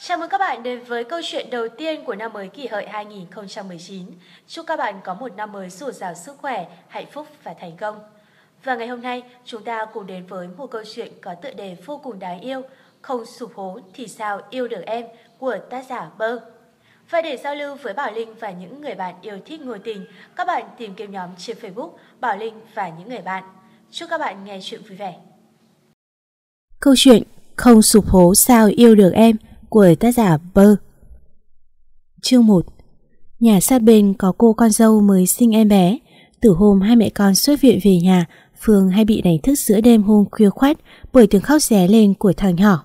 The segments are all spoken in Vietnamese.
Chào mừng các bạn đến với câu chuyện đầu tiên của năm mới kỷ hợi 2019. Chúc các bạn có một năm mới dồi dào sức khỏe, hạnh phúc và thành công. Và ngày hôm nay, chúng ta cùng đến với một câu chuyện có tựa đề vô cùng đáng yêu, Không sụp hố thì sao yêu được em của tác giả Bơ. Và để giao lưu với Bảo Linh và những người bạn yêu thích ngồi tình, các bạn tìm kiếm nhóm trên Facebook Bảo Linh và những người bạn. Chúc các bạn nghe chuyện vui vẻ. Câu chuyện Không sụp hố sao yêu được em của tác giả Bơ. Chương 1 Nhà sát bên có cô con dâu mới sinh em bé. Từ hôm hai mẹ con xuất viện về nhà, Phương hay bị đánh thức giữa đêm hôm khuya khoát Bởi tiếng khóc ré lên của thằng nhỏ.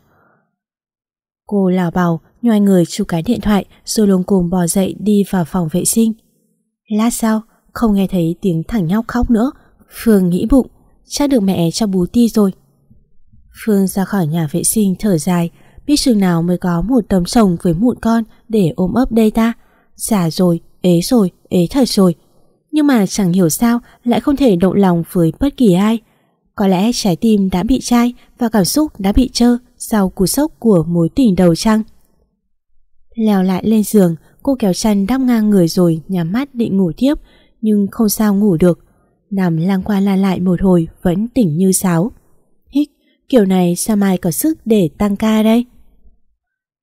Cô lào bào Nhoài người chụp cái điện thoại Rồi lùng cùng bò dậy đi vào phòng vệ sinh. Lát sau, Không nghe thấy tiếng thằng nhóc khóc nữa, Phương nghĩ bụng, Chắc được mẹ cho bú ti rồi. Phương ra khỏi nhà vệ sinh thở dài Biết chừng nào mới có một tấm sồng với mụn con Để ôm ấp đây ta. Già rồi, ế rồi, ế thật rồi. Nhưng mà chẳng hiểu sao Lại không thể động lòng với bất kỳ ai. Có lẽ trái tim đã bị chai Và cảm xúc đã bị trơ Sau cú sốc của mối tình đầu trăng. Leo lại lên giường Cô kéo chăn đắp ngang người rồi Nhắm mắt định ngủ tiếp Nhưng không sao ngủ được. Nằm lang qua la lại một hồi Vẫn tỉnh như sáo. Hích, kiểu này sao mai có sức để tăng ca đây?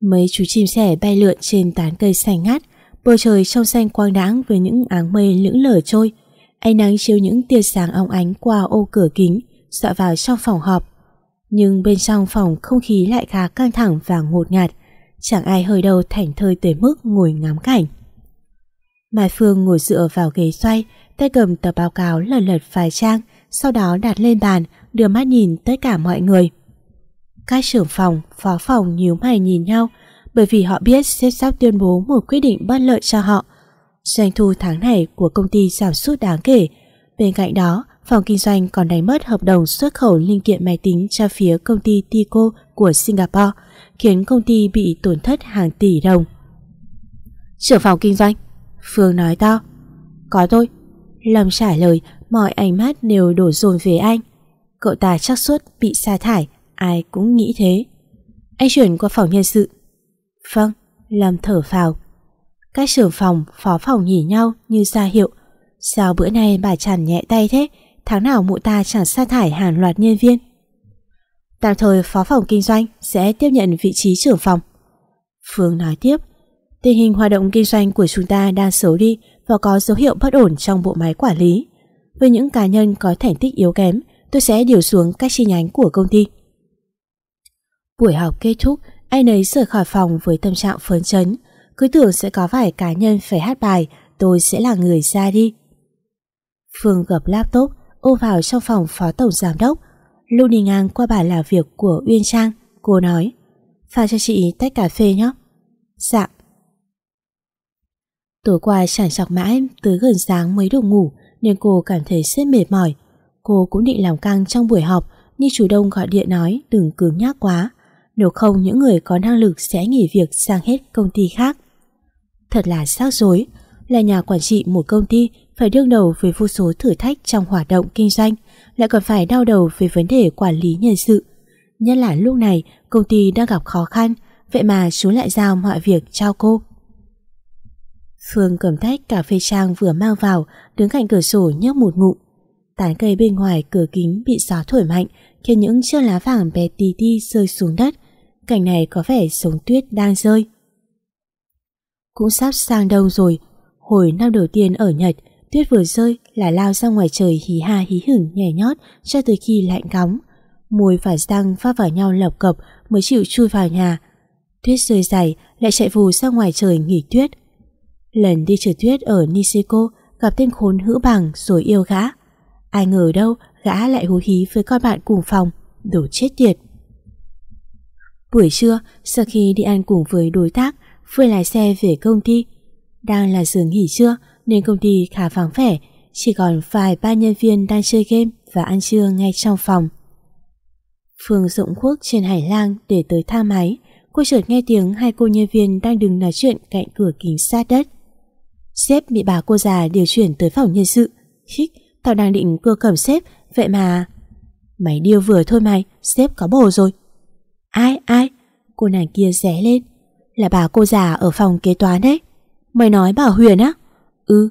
Mấy chú chim sẻ bay lượn trên tán cây xanh ngát, bầu trời trong xanh quang đãng với những áng mây lững lờ trôi. Ánh nắng chiếu những tia sáng óng ánh qua ô cửa kính, dọa vào trong phòng họp. Nhưng bên trong phòng không khí lại khá căng thẳng và ngột ngạt, chẳng ai hơi đầu thảnh thơi tới mức ngồi ngắm cảnh. Mai Phương ngồi dựa vào ghế xoay, tay cầm tờ báo cáo lần lật vài trang, sau đó đặt lên bàn, đưa mắt nhìn tất cả mọi người. Các trưởng phòng, phó phòng nhíu mày nhìn nhau bởi vì họ biết sếp sắp tuyên bố một quyết định bất lợi cho họ. Doanh thu tháng này của công ty giảm sút đáng kể. Bên cạnh đó, phòng kinh doanh còn đánh mất hợp đồng xuất khẩu linh kiện máy tính cho phía công ty Tico của Singapore, khiến công ty bị tổn thất hàng tỷ đồng. Trưởng phòng kinh doanh, Phương nói to. Có tôi. Lâm trả lời, mọi ánh mắt đều đổ dồn về anh. Cậu ta chắc suốt bị sa thải Ai cũng nghĩ thế. Anh chuyển qua phòng nhân sự. Vâng, làm thở phào. Các trưởng phòng, phó phòng nhìn nhau như ra hiệu. Sao bữa nay bà chẳng nhẹ tay thế? Tháng nào mụ ta chẳng sa thải hàng loạt nhân viên. Tạm thời phó phòng kinh doanh Sẽ tiếp nhận vị trí trưởng phòng. Phương nói tiếp. Tình hình hoạt động kinh doanh của chúng ta đang xấu đi Và có dấu hiệu bất ổn trong bộ máy quản lý. Với những cá nhân có thành tích yếu kém Tôi sẽ điều xuống các chi nhánh của công ty. Buổi học kết thúc, anh ấy rời khỏi phòng với tâm trạng phấn chấn. Cứ tưởng sẽ có vài cá nhân phải hát bài, tôi sẽ là người ra đi. Phương gập laptop, ô vào trong phòng phó tổng giám đốc. Lúc đi ngang qua bàn làm việc của Uyên Trang, cô nói, pha cho chị tách cà phê nhé. Dạ. Tối qua chẳng chọc mãi, tới gần sáng mới được ngủ, nên cô cảm thấy rất mệt mỏi. Cô cũng định làm căng trong buổi họp, nhưng chủ đông gọi điện nói đừng cứng nhắc quá. Nếu không những người có năng lực sẽ nghỉ việc sang hết công ty khác. Thật là xác dối, là nhà quản trị một công ty phải đương đầu với vô số thử thách trong hoạt động kinh doanh, lại còn phải đau đầu về vấn đề quản lý nhân sự. Nhất là lúc này công ty đang gặp khó khăn, vậy mà chú lại giao mọi việc cho cô. Phương cầm tách cà phê trang vừa mang vào, đứng cạnh cửa sổ nhấp một ngụm. Tán cây bên ngoài cửa kính bị gió thổi mạnh, khiến những chiếc lá vàng bé tí ti rơi xuống đất, cảnh này có vẻ giống tuyết đang rơi. Cũng sắp sang đông rồi, hồi năm đầu tiên ở Nhật, tuyết vừa rơi là lao ra ngoài trời hí ha hí hửng nhảy nhót cho tới khi lạnh cóng. Mùi và răng pha vào nhau lập cập mới chịu chui vào nhà. Tuyết rơi dày lại chạy vù ra ngoài trời nghỉ tuyết. Lần đi trượt tuyết ở Niseko gặp tên khốn hữu bằng rồi yêu gã. Ai ngờ đâu gã lại hú hí với con bạn cùng phòng, đồ chết tiệt. Buổi trưa, sau khi đi ăn cùng với đối tác, Phương lái xe về công ty. Đang là giờ nghỉ trưa nên công ty khá vắng vẻ, chỉ còn vài ba nhân viên đang chơi game và ăn trưa ngay trong phòng. Phương rộng quốc trên hải lang để tới thang máy, cô chợt nghe tiếng hai cô nhân viên đang đứng nói chuyện cạnh cửa kính sát đất. Sếp bị bà cô già điều chuyển tới phòng nhân sự. Khích, tao đang định cưa cầm sếp, vậy mà... Mày điêu vừa thôi mày, sếp có bồ rồi. Ai ai? Cô nàng kia ré lên. Là bà cô già ở phòng kế toán đấy. Mày nói bà Huyền á? Ừ.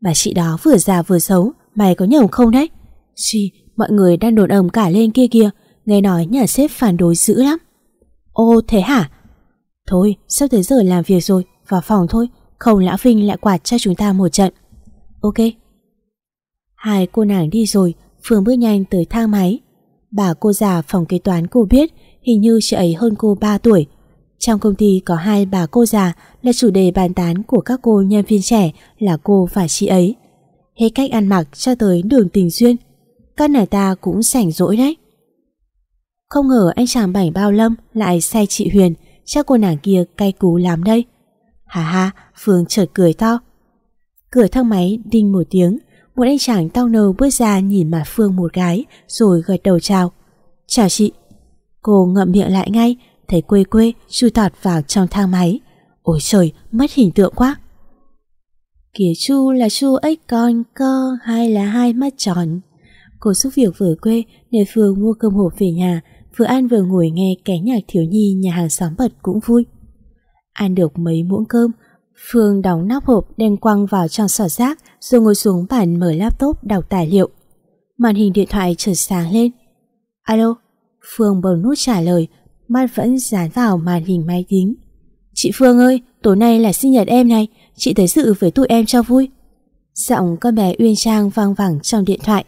Bà chị đó vừa già vừa xấu Mày có nhầm không đấy? Chị, mọi người đang đồn ầm cả lên kia kia Nghe nói nhà sếp phản đối dữ lắm. Ô thế hả? Thôi sắp tới giờ làm việc rồi Vào phòng thôi. Không Lão Vinh lại quạt cho chúng ta một trận. Ok. Hai cô nàng đi rồi Phương bước nhanh tới thang máy. Bà cô già phòng kế toán cô biết Hình như chị ấy hơn cô 3 tuổi Trong công ty có hai bà cô già Là chủ đề bàn tán của các cô nhân viên trẻ Là cô và chị ấy Hết cách ăn mặc cho tới đường tình duyên, Các nàng ta cũng sảnh rỗi đấy Không ngờ anh chàng bảnh bao lâm Lại say chị Huyền, Chắc cô nàng kia cay cú lắm đây Hà ha, Phương chợt cười to Cửa thang máy đinh một tiếng, một anh chàng tao nâu bước ra nhìn mặt Phương một gái rồi gật đầu chào. Chào chị. Cô ngậm miệng lại ngay, thấy quê quê chui tọt vào trong thang máy. Ôi trời, mất hình tượng quá. Kìa chu là chu ếch con co hay là hai mắt tròn. Cô giúp việc vừa quê để Phương mua cơm hộp về nhà, vừa ăn vừa ngồi nghe cái nhạc thiếu nhi nhà hàng xóm bật cũng vui. Ăn được mấy muỗng cơm, Phương đóng nắp hộp đem quăng vào trong sỏ rác rồi ngồi xuống bàn mở laptop đọc tài liệu. Màn hình điện thoại chợt sáng lên. Alo, Phương bấm nút trả lời, mắt vẫn dán vào màn hình máy tính. Chị Phương ơi, tối nay là sinh nhật em này, chị tới dự với tụi em cho vui. Giọng con bé Uyên Trang vang vẳng trong điện thoại.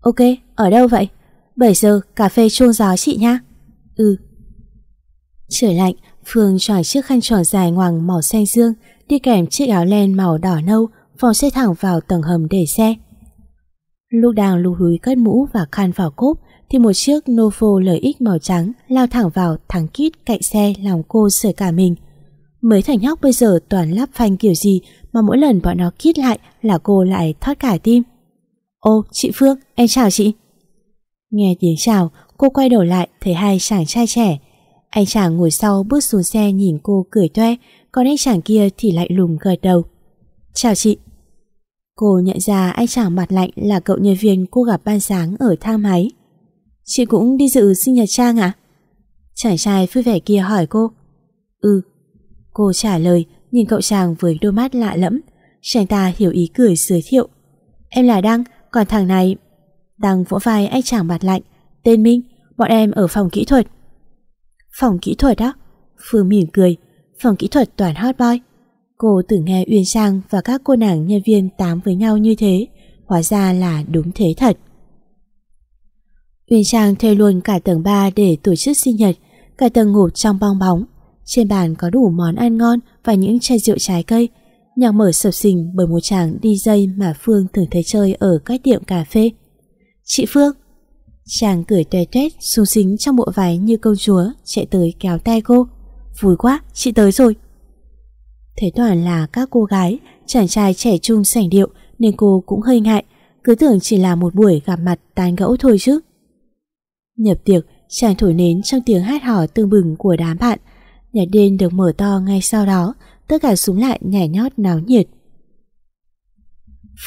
Ok, ở đâu vậy? 7 giờ, cà phê chuông gió chị nhá. Ừ. Trời lạnh, Phương tròn chiếc khăn tròn dài ngoằng màu xanh dương, đi kèm chiếc áo len màu đỏ nâu, vòng xe thẳng vào tầng hầm để xe. Lúc đang lù húi cất mũ và khăn vào cốp thì một chiếc Novo LX màu trắng lao thẳng vào thắng kít cạnh xe làm cô sửa cả mình. Mấy thằng nhóc bây giờ toàn lắp phanh kiểu gì mà mỗi lần bọn nó kít lại là cô lại thoát cả tim. Ô, chị Phương, em chào chị. Nghe tiếng chào, cô quay đầu lại thấy hai chàng trai trẻ. Anh chàng ngồi sau bước xuống xe nhìn cô cười toe, còn anh chàng kia thì lại lùng gật đầu. Chào chị. Cô nhận ra anh chàng mặt lạnh là cậu nhân viên cô gặp ban sáng ở thang máy. Chị cũng đi dự sinh nhật Trang à? Chàng trai vui vẻ kia hỏi cô. Ừ. Cô trả lời nhìn cậu chàng với đôi mắt lạ lẫm. Chàng ta hiểu ý cười giới thiệu. Em là Đăng, còn thằng này... Đăng vỗ vai anh chàng mặt lạnh. Tên Minh, bọn em ở phòng kỹ thuật. Phòng kỹ thuật đó? Phương mỉm cười. Phòng kỹ thuật toàn hot boy. Cô từng nghe Uyên Sang và các cô nàng nhân viên tám với nhau như thế, hóa ra là đúng thế thật. Uyên Trang thuê luôn cả tầng 3 để tổ chức sinh nhật, cả tầng ngủ trong bong bóng. Trên bàn có đủ món ăn ngon và những chai rượu trái cây. Nhạc mở sập sình bởi một chàng DJ mà Phương thường thấy chơi ở các tiệm cà phê. Chị Phương! Chàng cười tuè tuét, sung xính trong bộ váy như công chúa, chạy tới kéo tay cô. Vui quá, chị tới rồi. Thế toàn là các cô gái, chàng trai trẻ trung sảnh điệu nên cô cũng hơi ngại, cứ tưởng chỉ là một buổi gặp mặt tán gẫu thôi chứ. Nhập tiệc, chàng thổi nến trong tiếng hát hò tương bừng của đám bạn. Nhạc đêm được mở to ngay sau đó, tất cả súng lại nhảy nhót náo nhiệt.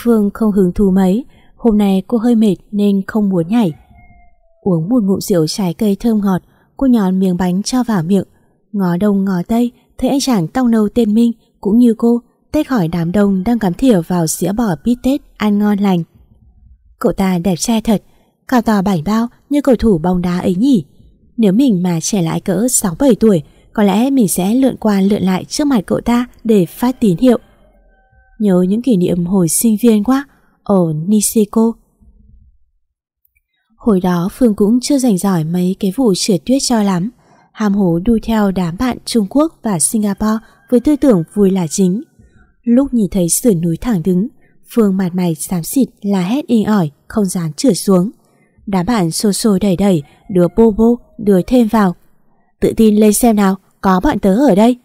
Phương không hứng thú mấy, hôm nay cô hơi mệt nên không muốn nhảy. Uống một ngụm rượu trái cây thơm ngọt, cô nhón miếng bánh cho vào miệng, ngó đông ngó tây, thấy anh chàng tóc nâu tên Minh cũng như cô tách khỏi đám đông đang cắm thỉa vào dĩa bò bít tết ăn ngon lành. Cậu ta đẹp trai thật, cao to bảy bao như cầu thủ bóng đá ấy nhỉ. Nếu mình mà trẻ lại cỡ 6-7 tuổi, có lẽ mình sẽ lượn qua lượn lại trước mặt cậu ta để phát tín hiệu. Nhớ những kỷ niệm hồi sinh viên quá, ở Niseko. Hồi đó Phương cũng chưa giành giỏi mấy cái vụ trượt tuyết cho lắm ham hố đu theo đám bạn Trung Quốc và Singapore với tư tưởng vui là chính. Lúc nhìn thấy sườn núi thẳng đứng, Phương mặt mày xám xịt là hét in ỏi, không dám trượt xuống. Đám bạn xô xô đẩy đẩy, đưa bô bô, đưa thêm vào. Tự tin lên xem nào, có bọn tớ ở đây.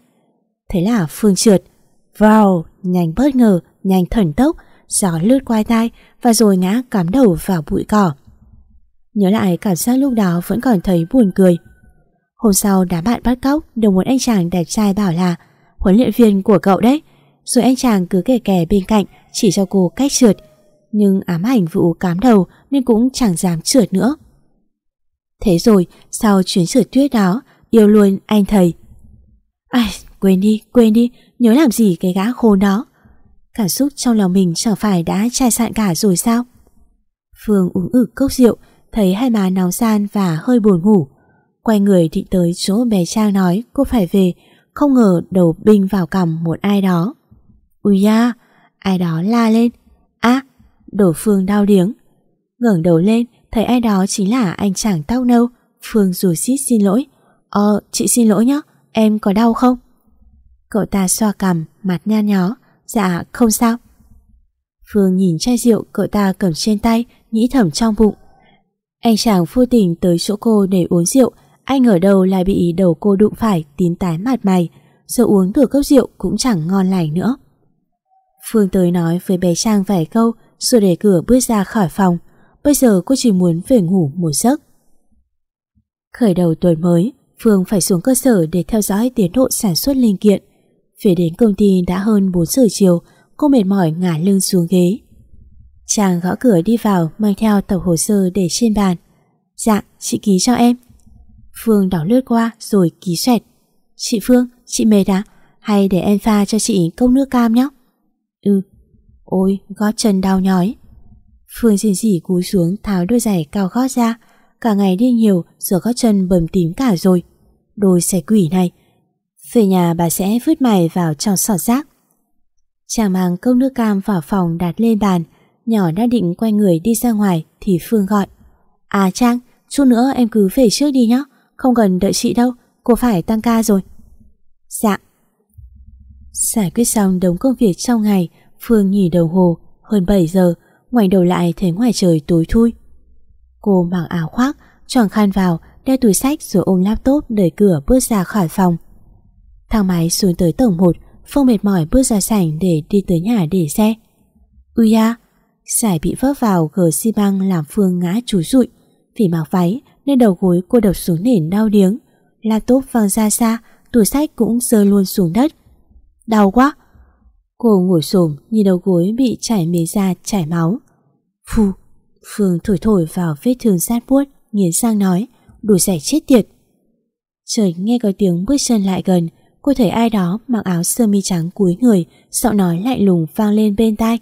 Thế là Phương trượt. Vào, nhanh bất ngờ, nhanh thần tốc, gió lướt qua tai và rồi ngã cắm đầu vào bụi cỏ. Nhớ lại cảm giác lúc đó vẫn còn thấy buồn cười. Hôm sau đám bạn bắt cóc được một anh chàng đẹp trai bảo là huấn luyện viên của cậu đấy. Rồi anh chàng cứ kể kè bên cạnh chỉ cho cô cách trượt. Nhưng ám ảnh vụ cám đầu nên cũng chẳng dám trượt nữa. Thế rồi sau chuyến trượt tuyết đó yêu luôn anh thầy. Ai, quên đi, quên đi, nhớ làm gì cái gã khôn đó. Cảm xúc trong lòng mình chẳng phải đã chai sạn cả rồi sao? Phương uống ực cốc rượu, thấy hai má nóng gian và hơi buồn ngủ. Quay người định tới chỗ bé Trang nói cô phải về, không ngờ đầu binh vào cằm một ai đó. Ui da, ai đó la lên. Á, đổ Phương đau điếng. ngẩng đầu lên, thấy ai đó chính là anh chàng tóc nâu. Phương rủ xít xin lỗi. Ờ, chị xin lỗi nhé, em có đau không? Cậu ta xoa cằm, mặt nhăn nhó. Dạ, không sao. Phương nhìn chai rượu cậu ta cầm trên tay, nghĩ thầm trong bụng. Anh chàng vô tình tới chỗ cô để uống rượu, anh ở đâu lại bị đầu cô đụng phải tím tái mặt mày, giờ uống thử cốc rượu cũng chẳng ngon lành nữa. Phương tới nói với bé Trang vài câu rồi để cửa bước ra khỏi phòng. Bây giờ cô chỉ muốn về ngủ một giấc. Khởi đầu tuần mới, Phương phải xuống cơ sở để theo dõi tiến độ sản xuất linh kiện. Về đến công ty đã hơn 4 giờ chiều, cô mệt mỏi ngả lưng xuống ghế. Chàng gõ cửa đi vào mang theo tập hồ sơ để trên bàn. Dạ, chị ký cho em. Phương đảo lướt qua rồi ký xoẹt. Chị Phương, chị mệt à? Hay để em pha cho chị cốc nước cam nhé? Ừ. Ôi, gót chân đau nhói. Phương xin dỉ cúi xuống tháo đôi giày cao gót ra. Cả ngày đi nhiều, giờ gót chân bầm tím cả rồi. Đôi xe quỷ này. Về nhà bà sẽ vứt mày vào trong sọt rác. Chàng mang cốc nước cam vào phòng đặt lên bàn. Nhỏ đã định quay người đi ra ngoài thì Phương gọi. À Trang, chút nữa em cứ về trước đi nhé. Không cần đợi chị đâu, cô phải tăng ca rồi. Dạ. Giải quyết xong đống công việc trong ngày, Phương nhìn đồng hồ, hơn 7 giờ, ngoảnh đầu lại thấy ngoài trời tối thui. Cô mặc áo khoác, tròn khăn vào, đeo túi sách rồi ôm laptop đẩy cửa bước ra khỏi phòng. Thang máy xuống tới tầng 1, Phương mệt mỏi bước ra sảnh để đi tới nhà để xe. Ui da, giải bị vấp vào gờ xi băng làm Phương ngã chú rụi. Vì mặc váy nên đầu gối cô đập xuống nền đau điếng. Laptop văng ra xa, túi sách cũng rơi luôn xuống đất. Đau quá! Cô ngồi xổm nhìn đầu gối bị chảy mề ra chảy máu. Phu! Phương thổi thổi vào vết thương sát buốt, nghiến sang nói, đủ rẻ chết tiệt. Trời nghe có tiếng bước chân lại gần, cô thấy ai đó mặc áo sơ mi trắng cúi người, giọng nói lạnh lùng vang lên bên tai.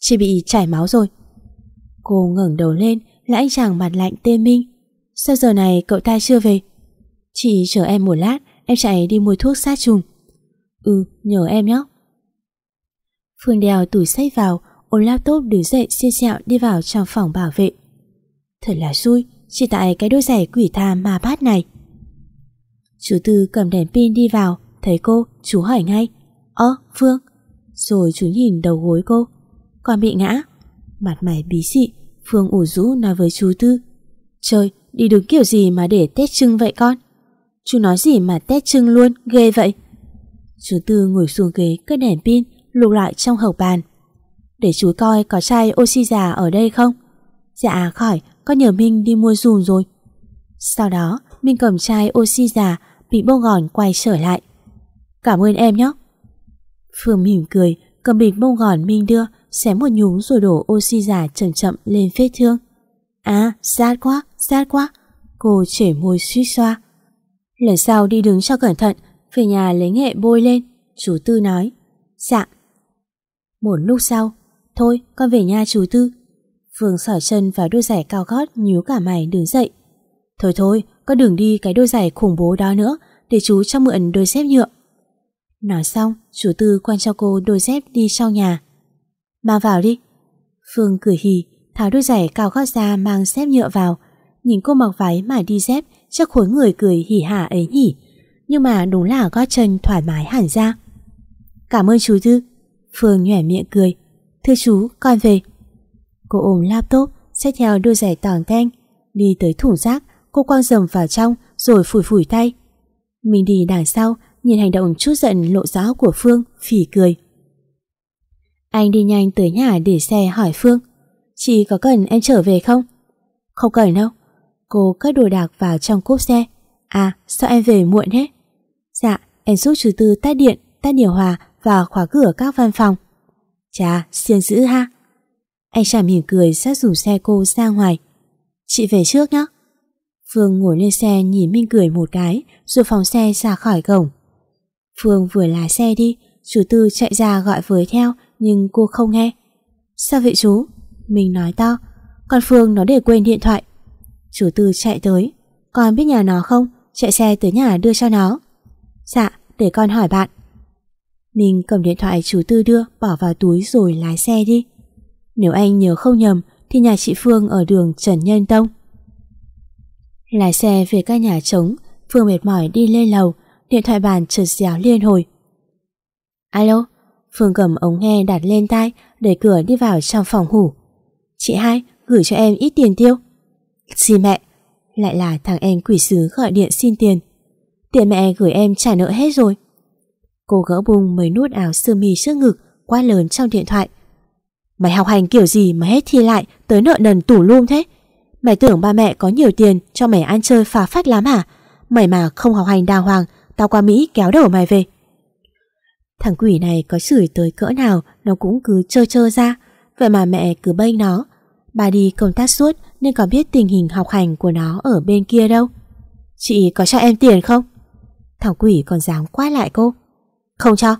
Chị bị chảy máu rồi. Cô ngẩng đầu lên, là anh chàng mặt lạnh tên Minh. Sao giờ này cậu ta chưa về? Chị chờ em một lát, em chạy đi mua thuốc sát trùng. Ừ, nhờ em nhé. Phương đèo tủi sách vào, ôn laptop đứng dậy xia xẹo đi vào trong phòng bảo vệ. Thật là xui, chỉ tại cái đôi giày quỷ tha mà bát này. Chú Tư cầm đèn pin đi vào, thấy cô, chú hỏi ngay. Ơ, Phương. Rồi chú nhìn đầu gối cô. Con bị ngã. Mặt mày bí xị, Phương ủ rũ nói với chú Tư. Trời, đi đứng kiểu gì mà để tét trưng vậy con? Chú nói gì mà tét trưng luôn, ghê vậy? Chú Tư ngồi xuống ghế cất đèn pin, lục lại trong hộp bàn. Để chú coi có chai oxy già ở đây không? Dạ khỏi, con nhờ Minh đi mua dùm rồi. Sau đó, Minh cầm chai oxy già bị bô gòn quay trở lại. Cảm ơn em nhé. Phương mỉm cười, cầm bịch bông gòn Minh đưa, xém một nhúm rồi đổ oxy già chậm chậm lên vết thương. À, sát quá, sát quá. Cô chảy môi suýt xoa. Lần sau đi đứng cho cẩn thận, về nhà lấy nghệ bôi lên. Chú Tư nói. Dạ. Một lúc sau, thôi con về nhà chú Tư. Phương sỏ chân vào đôi giày cao gót nhíu cả mày đứng dậy. Thôi thôi, con đừng đi cái đôi giày khủng bố đó nữa, để chú cho mượn đôi dép nhựa. Nói xong, chú Tư quan cho cô đôi dép đi sau nhà. Mang vào đi. Phương cười hì, tháo đôi giày cao gót ra mang dép nhựa vào. Nhìn cô mặc váy mà đi dép, chắc khối người cười hỉ hả ấy nhỉ. Nhưng mà đúng là gót chân thoải mái hẳn ra. Cảm ơn chú Tư. Phương nhỏe miệng cười. Thưa chú, con về. Cô ôm laptop, xét theo đôi giày tàng thanh Đi tới thủng rác, cô quăng rầm vào trong rồi phủi phủi tay. Mình đi đằng sau, nhìn hành động chút giận lộ rõ của Phương, phỉ cười. Anh đi nhanh tới nhà để xe hỏi Phương Chị có cần em trở về không? Không cần đâu Cô cất đồ đạc vào trong cốp xe À sao em về muộn hết? Dạ em giúp chú Tư tắt điện Tắt điều hòa và khóa cửa các văn phòng Chà xiên dữ ha Anh chàng mỉm cười sát dùng xe cô ra ngoài Chị về trước nhé Phương ngồi lên xe nhìn Minh cười một cái Rồi phóng xe ra khỏi cổng Phương vừa lái xe đi, chú Tư chạy ra gọi với theo nhưng cô không nghe. Sao vậy chú? Mình nói to. Con Phương nó để quên điện thoại. Chú Tư chạy tới. Con biết nhà nó không? Chạy xe tới nhà đưa cho nó. Dạ, để con hỏi bạn. Mình cầm điện thoại chú Tư đưa bỏ vào túi rồi lái xe đi. Nếu anh nhớ không nhầm thì nhà chị Phương ở đường Trần Nhân Tông. Lái xe về các nhà trống, Phương mệt mỏi đi lên lầu, điện thoại bàn chợt réo liên hồi. Alo, Phương cầm ống nghe đặt lên tai, đẩy cửa đi vào trong phòng ngủ. Chị hai, gửi cho em ít tiền tiêu. gì mẹ, lại là thằng em quỷ sứ gọi điện xin tiền. Tiền mẹ gửi em trả nợ hết rồi. Cô gỡ bung mấy nút áo sơ mi trước ngực, quá lớn trong điện thoại. Mày học hành kiểu gì mà hết thi lại tới nợ nần tủ lum thế? Mày tưởng ba mẹ có nhiều tiền cho mày ăn chơi phá phách lắm hả? Mày mà không học hành đàng hoàng, tao qua Mỹ kéo đầu mày về. Thằng quỷ này có chửi tới cỡ nào nó cũng cứ trơ trơ ra, vậy mà mẹ cứ bênh nó. Bà đi công tác suốt nên có biết tình hình học hành của nó ở bên kia đâu. Chị có cho em tiền không? Thằng quỷ còn dám quát lại cô. Không cho.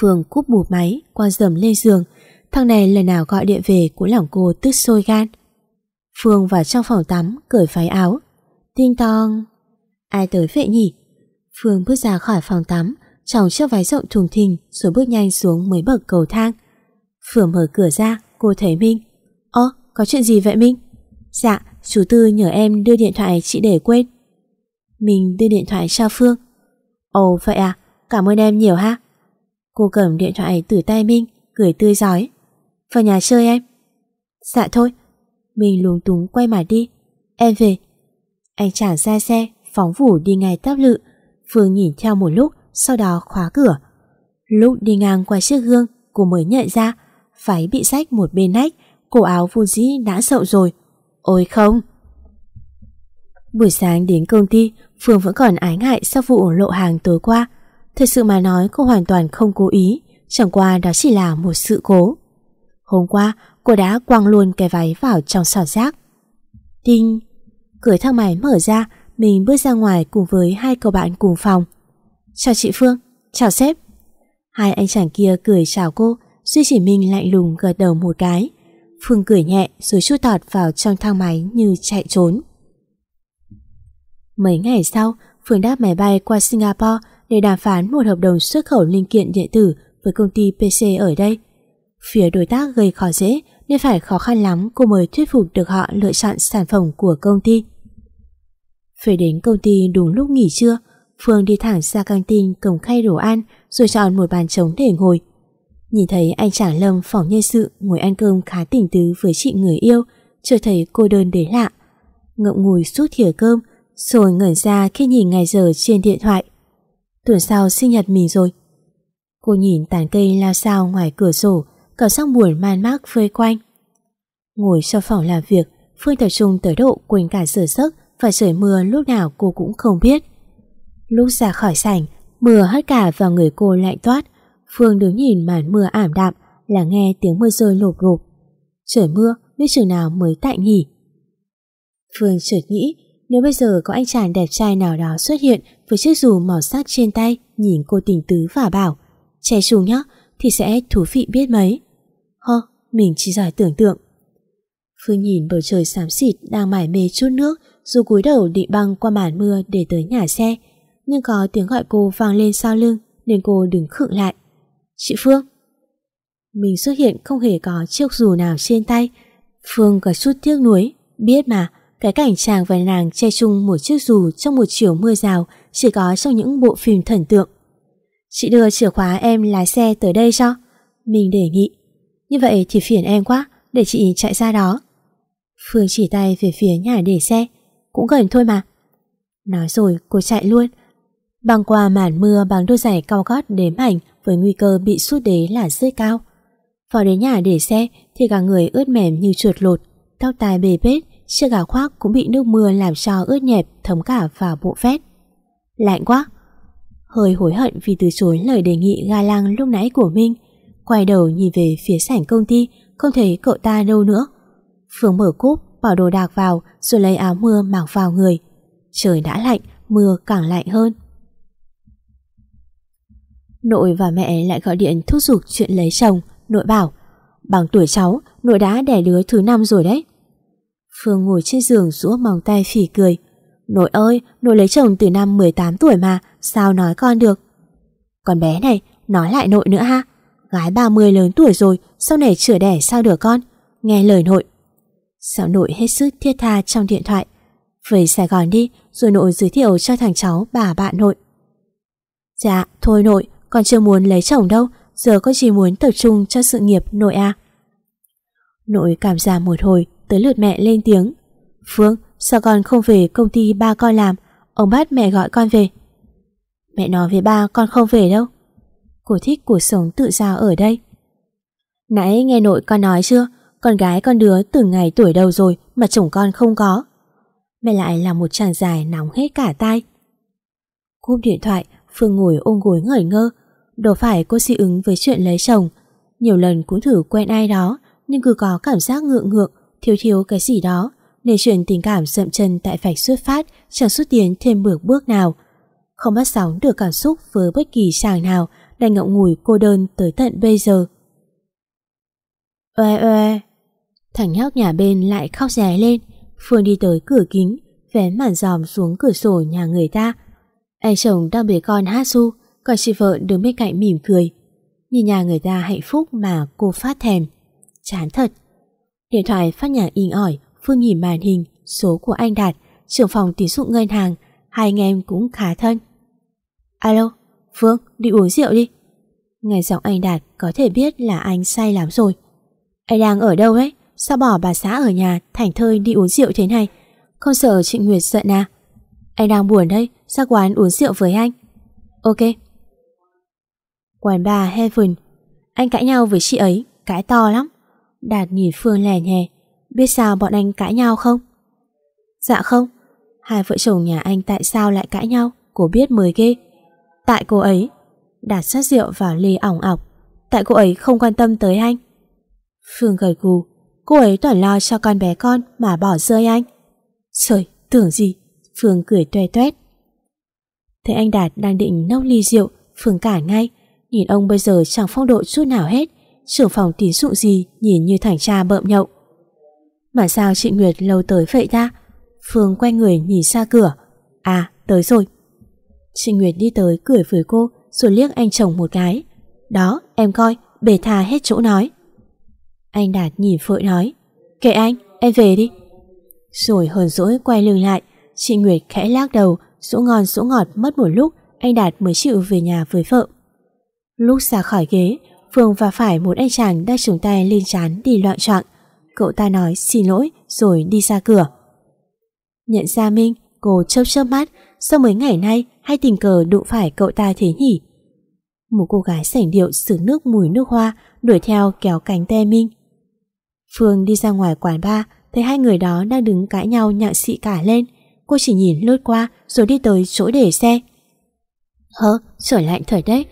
Phương cúp bụp máy, qua dầm lên giường. Thằng này lần nào gọi điện về cũng lòng cô tức sôi gan. Phương vào trong phòng tắm, cởi váy áo. Tinh tong. Ai tới vậy nhỉ? Phương bước ra khỏi phòng tắm, trong chiếc váy rộng thùng thình rồi bước nhanh xuống mấy bậc cầu thang. Phương mở cửa ra, cô thấy Minh. Ơ, có chuyện gì vậy Minh? Dạ, chú Tư nhờ em đưa điện thoại chị để quên. Mình đưa điện thoại cho Phương. Ồ vậy à, cảm ơn em nhiều ha. Cô cầm điện thoại từ tay Minh, cười tươi giói. Vào nhà chơi em. Dạ thôi. minh lúng túng quay mặt đi. Em về. Anh chàng ra xe, phóng vũ đi ngay tắp lự. Phương nhìn theo một lúc, sau đó khóa cửa. Lúc đi ngang qua chiếc gương, cô mới nhận ra váy bị rách một bên nách, cổ áo vun dĩ đã sậu rồi. Ôi không! Buổi sáng đến công ty, Phương vẫn còn ái ngại sau vụ lộ hàng tối qua. Thật sự mà nói cô hoàn toàn không cố ý, chẳng qua đó chỉ là một sự cố. Hôm qua, cô đã quăng luôn cái váy vào trong sọt rác. Tinh Cửa thang máy mở ra, mình bước ra ngoài cùng với hai cậu bạn cùng phòng. Chào chị Phương, chào sếp. Hai anh chàng kia cười chào cô, duy chỉ mình lạnh lùng gật đầu một cái. Phương cười nhẹ rồi chui tọt vào trong thang máy như chạy trốn. Mấy ngày sau, Phương đáp máy bay qua Singapore để đàm phán một hợp đồng xuất khẩu linh kiện điện tử với công ty PC ở đây. Phía đối tác gây khó dễ nên phải khó khăn lắm cô mới thuyết phục được họ lựa chọn sản phẩm của công ty. Phải đến công ty đúng lúc nghỉ trưa, Phương đi thẳng ra căng tin cầm khay đồ ăn rồi chọn một bàn trống để ngồi. Nhìn thấy anh chàng Lâm phòng nhân sự ngồi ăn cơm khá tỉnh tứ với chị người yêu, chưa thấy cô đơn đến lạ. Ngậm ngùi suốt thìa cơm, rồi ngẩn ra khi nhìn ngày giờ trên điện thoại. Tuần sau sinh nhật mình rồi. Cô nhìn tàn cây lao sao ngoài cửa sổ, cảm giác buồn man mác phơi quanh. Ngồi trong phòng làm việc, Phương tập trung tới độ quên cả giờ giấc và trời mưa lúc nào cô cũng không biết. Lúc ra khỏi sảnh, mưa hất cả vào người cô lạnh toát. Phương đứng nhìn màn mưa ảm đạm là nghe tiếng mưa rơi lộp lột Trời mưa, biết chừng nào mới tạnh nhỉ? Phương chợt nghĩ, nếu bây giờ có anh chàng đẹp trai nào đó xuất hiện với chiếc dù màu sắc trên tay, nhìn cô tình tứ và bảo, che dù nhá, thì sẽ thú vị biết mấy. Hơ, mình chỉ giỏi tưởng tượng. Phương nhìn bầu trời xám xịt đang mải mê chút nước, dù cúi đầu định băng qua màn mưa để tới nhà xe, nhưng có tiếng gọi cô vang lên sau lưng nên cô đứng khựng lại. Chị Phương. Mình xuất hiện không hề có chiếc dù nào trên tay. Phương có chút tiếc nuối, biết mà, cái cảnh chàng và nàng che chung một chiếc dù trong một chiều mưa rào chỉ có trong những bộ phim thần tượng. Chị đưa chìa khóa em lái xe tới đây cho. Mình đề nghị. Như vậy thì phiền em quá, để chị chạy ra đó. Phương chỉ tay về phía nhà để xe. Cũng gần thôi mà. Nói rồi cô chạy luôn. Băng qua màn mưa bằng đôi giày cao gót đếm ảnh với nguy cơ bị sút đế là rất cao. Vào đến nhà để xe thì cả người ướt mềm như chuột lột, tóc tai bề bết, chiếc áo khoác cũng bị nước mưa làm cho ướt nhẹp thấm cả vào bộ vét. Lạnh quá! Hơi hối hận vì từ chối lời đề nghị ga lăng lúc nãy của Minh, quay đầu nhìn về phía sảnh công ty, không thấy cậu ta đâu nữa. Phương mở cúp, bỏ đồ đạc vào rồi lấy áo mưa mặc vào người. Trời đã lạnh, mưa càng lạnh hơn. Nội và mẹ lại gọi điện thúc giục chuyện lấy chồng Nội bảo Bằng tuổi cháu, nội đã đẻ đứa thứ năm rồi đấy Phương ngồi trên giường rũa mỏng tay phỉ cười. Nội ơi, nội lấy chồng từ năm 18 tuổi mà Sao nói con được? Con bé này, nói lại nội nữa ha. Gái 30 lớn tuổi rồi Sau này chữa đẻ sao được con? Nghe lời nội. Sao nội hết sức thiết tha trong điện thoại? Về Sài Gòn đi Rồi nội giới thiệu cho thằng cháu bà bạn nội. Dạ thôi nội Con chưa muốn lấy chồng đâu Giờ con chỉ muốn tập trung cho sự nghiệp nội à. Nội cảm giảm một hồi Tới lượt mẹ lên tiếng. Phương, sao con không về công ty ba con làm? Ông bắt mẹ gọi con về. Mẹ nói với ba con không về đâu. Cô thích cuộc sống tự do ở đây. Nãy nghe nội con nói chưa? Con gái con đứa từ ngày tuổi đầu rồi Mà chồng con không có. Mẹ lại là một chàng dài nóng hết cả tai. Cúp điện thoại, Phương ngồi ôm gối ngẩn ngơ. Đồ phải cô dị ứng với chuyện lấy chồng. Nhiều lần cũng thử quen ai đó, Nhưng cứ có cảm giác ngượng ngượng. Thiếu thiếu cái gì đó, Nên chuyện tình cảm dậm chân tại vạch xuất phát, Chẳng xuất tiến thêm bước bước nào. Không bắt sóng được cảm xúc với bất kỳ chàng nào Đang ngậm ngùi cô đơn tới tận bây giờ. Oe oe. Thằng nhóc nhà bên lại khóc ré lên, Phương đi tới cửa kính, Vén màn giòm xuống cửa sổ nhà người ta. Anh chồng đang bế con hát su Còn chị vợ đứng bên cạnh mỉm cười. Nhìn nhà người ta hạnh phúc mà cô phát thèm. Chán thật. Điện thoại phát nhạc in ỏi, Phương nhìn màn hình, Số của anh Đạt, Trưởng phòng tín dụng ngân hàng, Hai anh em cũng khá thân. Alo, Phương, đi uống rượu đi. Nghe giọng anh Đạt có thể biết là anh say lắm rồi. Anh đang ở đâu ấy? Sao bỏ bà xã ở nhà thảnh thơi đi uống rượu thế này? Không sợ chị Nguyệt giận à? Anh đang buồn đây Ra quán uống rượu với anh. Ok. Quán bà Heaven. Anh cãi nhau với chị ấy, Cãi to lắm. Đạt nhìn Phương lè nhẹ, Biết sao bọn anh cãi nhau không? Dạ không. Hai vợ chồng nhà anh tại sao lại cãi nhau? Cô biết mới ghê. Tại cô ấy Đạt sát rượu vào ly ỏng ọc. Tại cô ấy không quan tâm tới anh. Phương gật gù. Cô ấy toàn lo cho con bé con mà bỏ rơi anh. Trời tưởng gì? Phương cười tuê tuét Thấy anh Đạt đang định nốc ly rượu Phương cả ngay. Nhìn ông bây giờ chẳng phong độ chút nào hết. Trưởng phòng tín dụng gì Nhìn như thằng cha bợm nhậu. Mà sao chị Nguyệt lâu tới vậy ta? Phương quay người nhìn ra cửa. À tới rồi. Chị Nguyệt đi tới cười với cô Rồi liếc anh chồng một cái. Đó, em coi bề thà hết chỗ nói. Anh Đạt nhìn vội nói. Kệ anh, em về đi. Rồi hờn dỗi quay lưng lại. Chị Nguyệt khẽ lắc đầu Sỗ ngon sỗ ngọt mất một lúc, Anh Đạt mới chịu về nhà với vợ. Lúc ra khỏi ghế Phương và phải một anh chàng đang trùng tay lên chán đi loạn trọng Cậu ta nói xin lỗi rồi đi ra cửa. Nhận ra Minh Cô chớp chớp mắt. Sau mấy ngày nay hay tình cờ đụng phải cậu ta thế nhỉ? Một cô gái sảnh điệu sử nước mùi nước hoa Đuổi theo kéo cánh te Minh. Phương đi ra ngoài quán bar Thấy hai người đó đang đứng cãi nhau nhặng xị cả lên. Cô chỉ nhìn lướt qua Rồi đi tới chỗ để xe. Hơ, trở lạnh thời đấy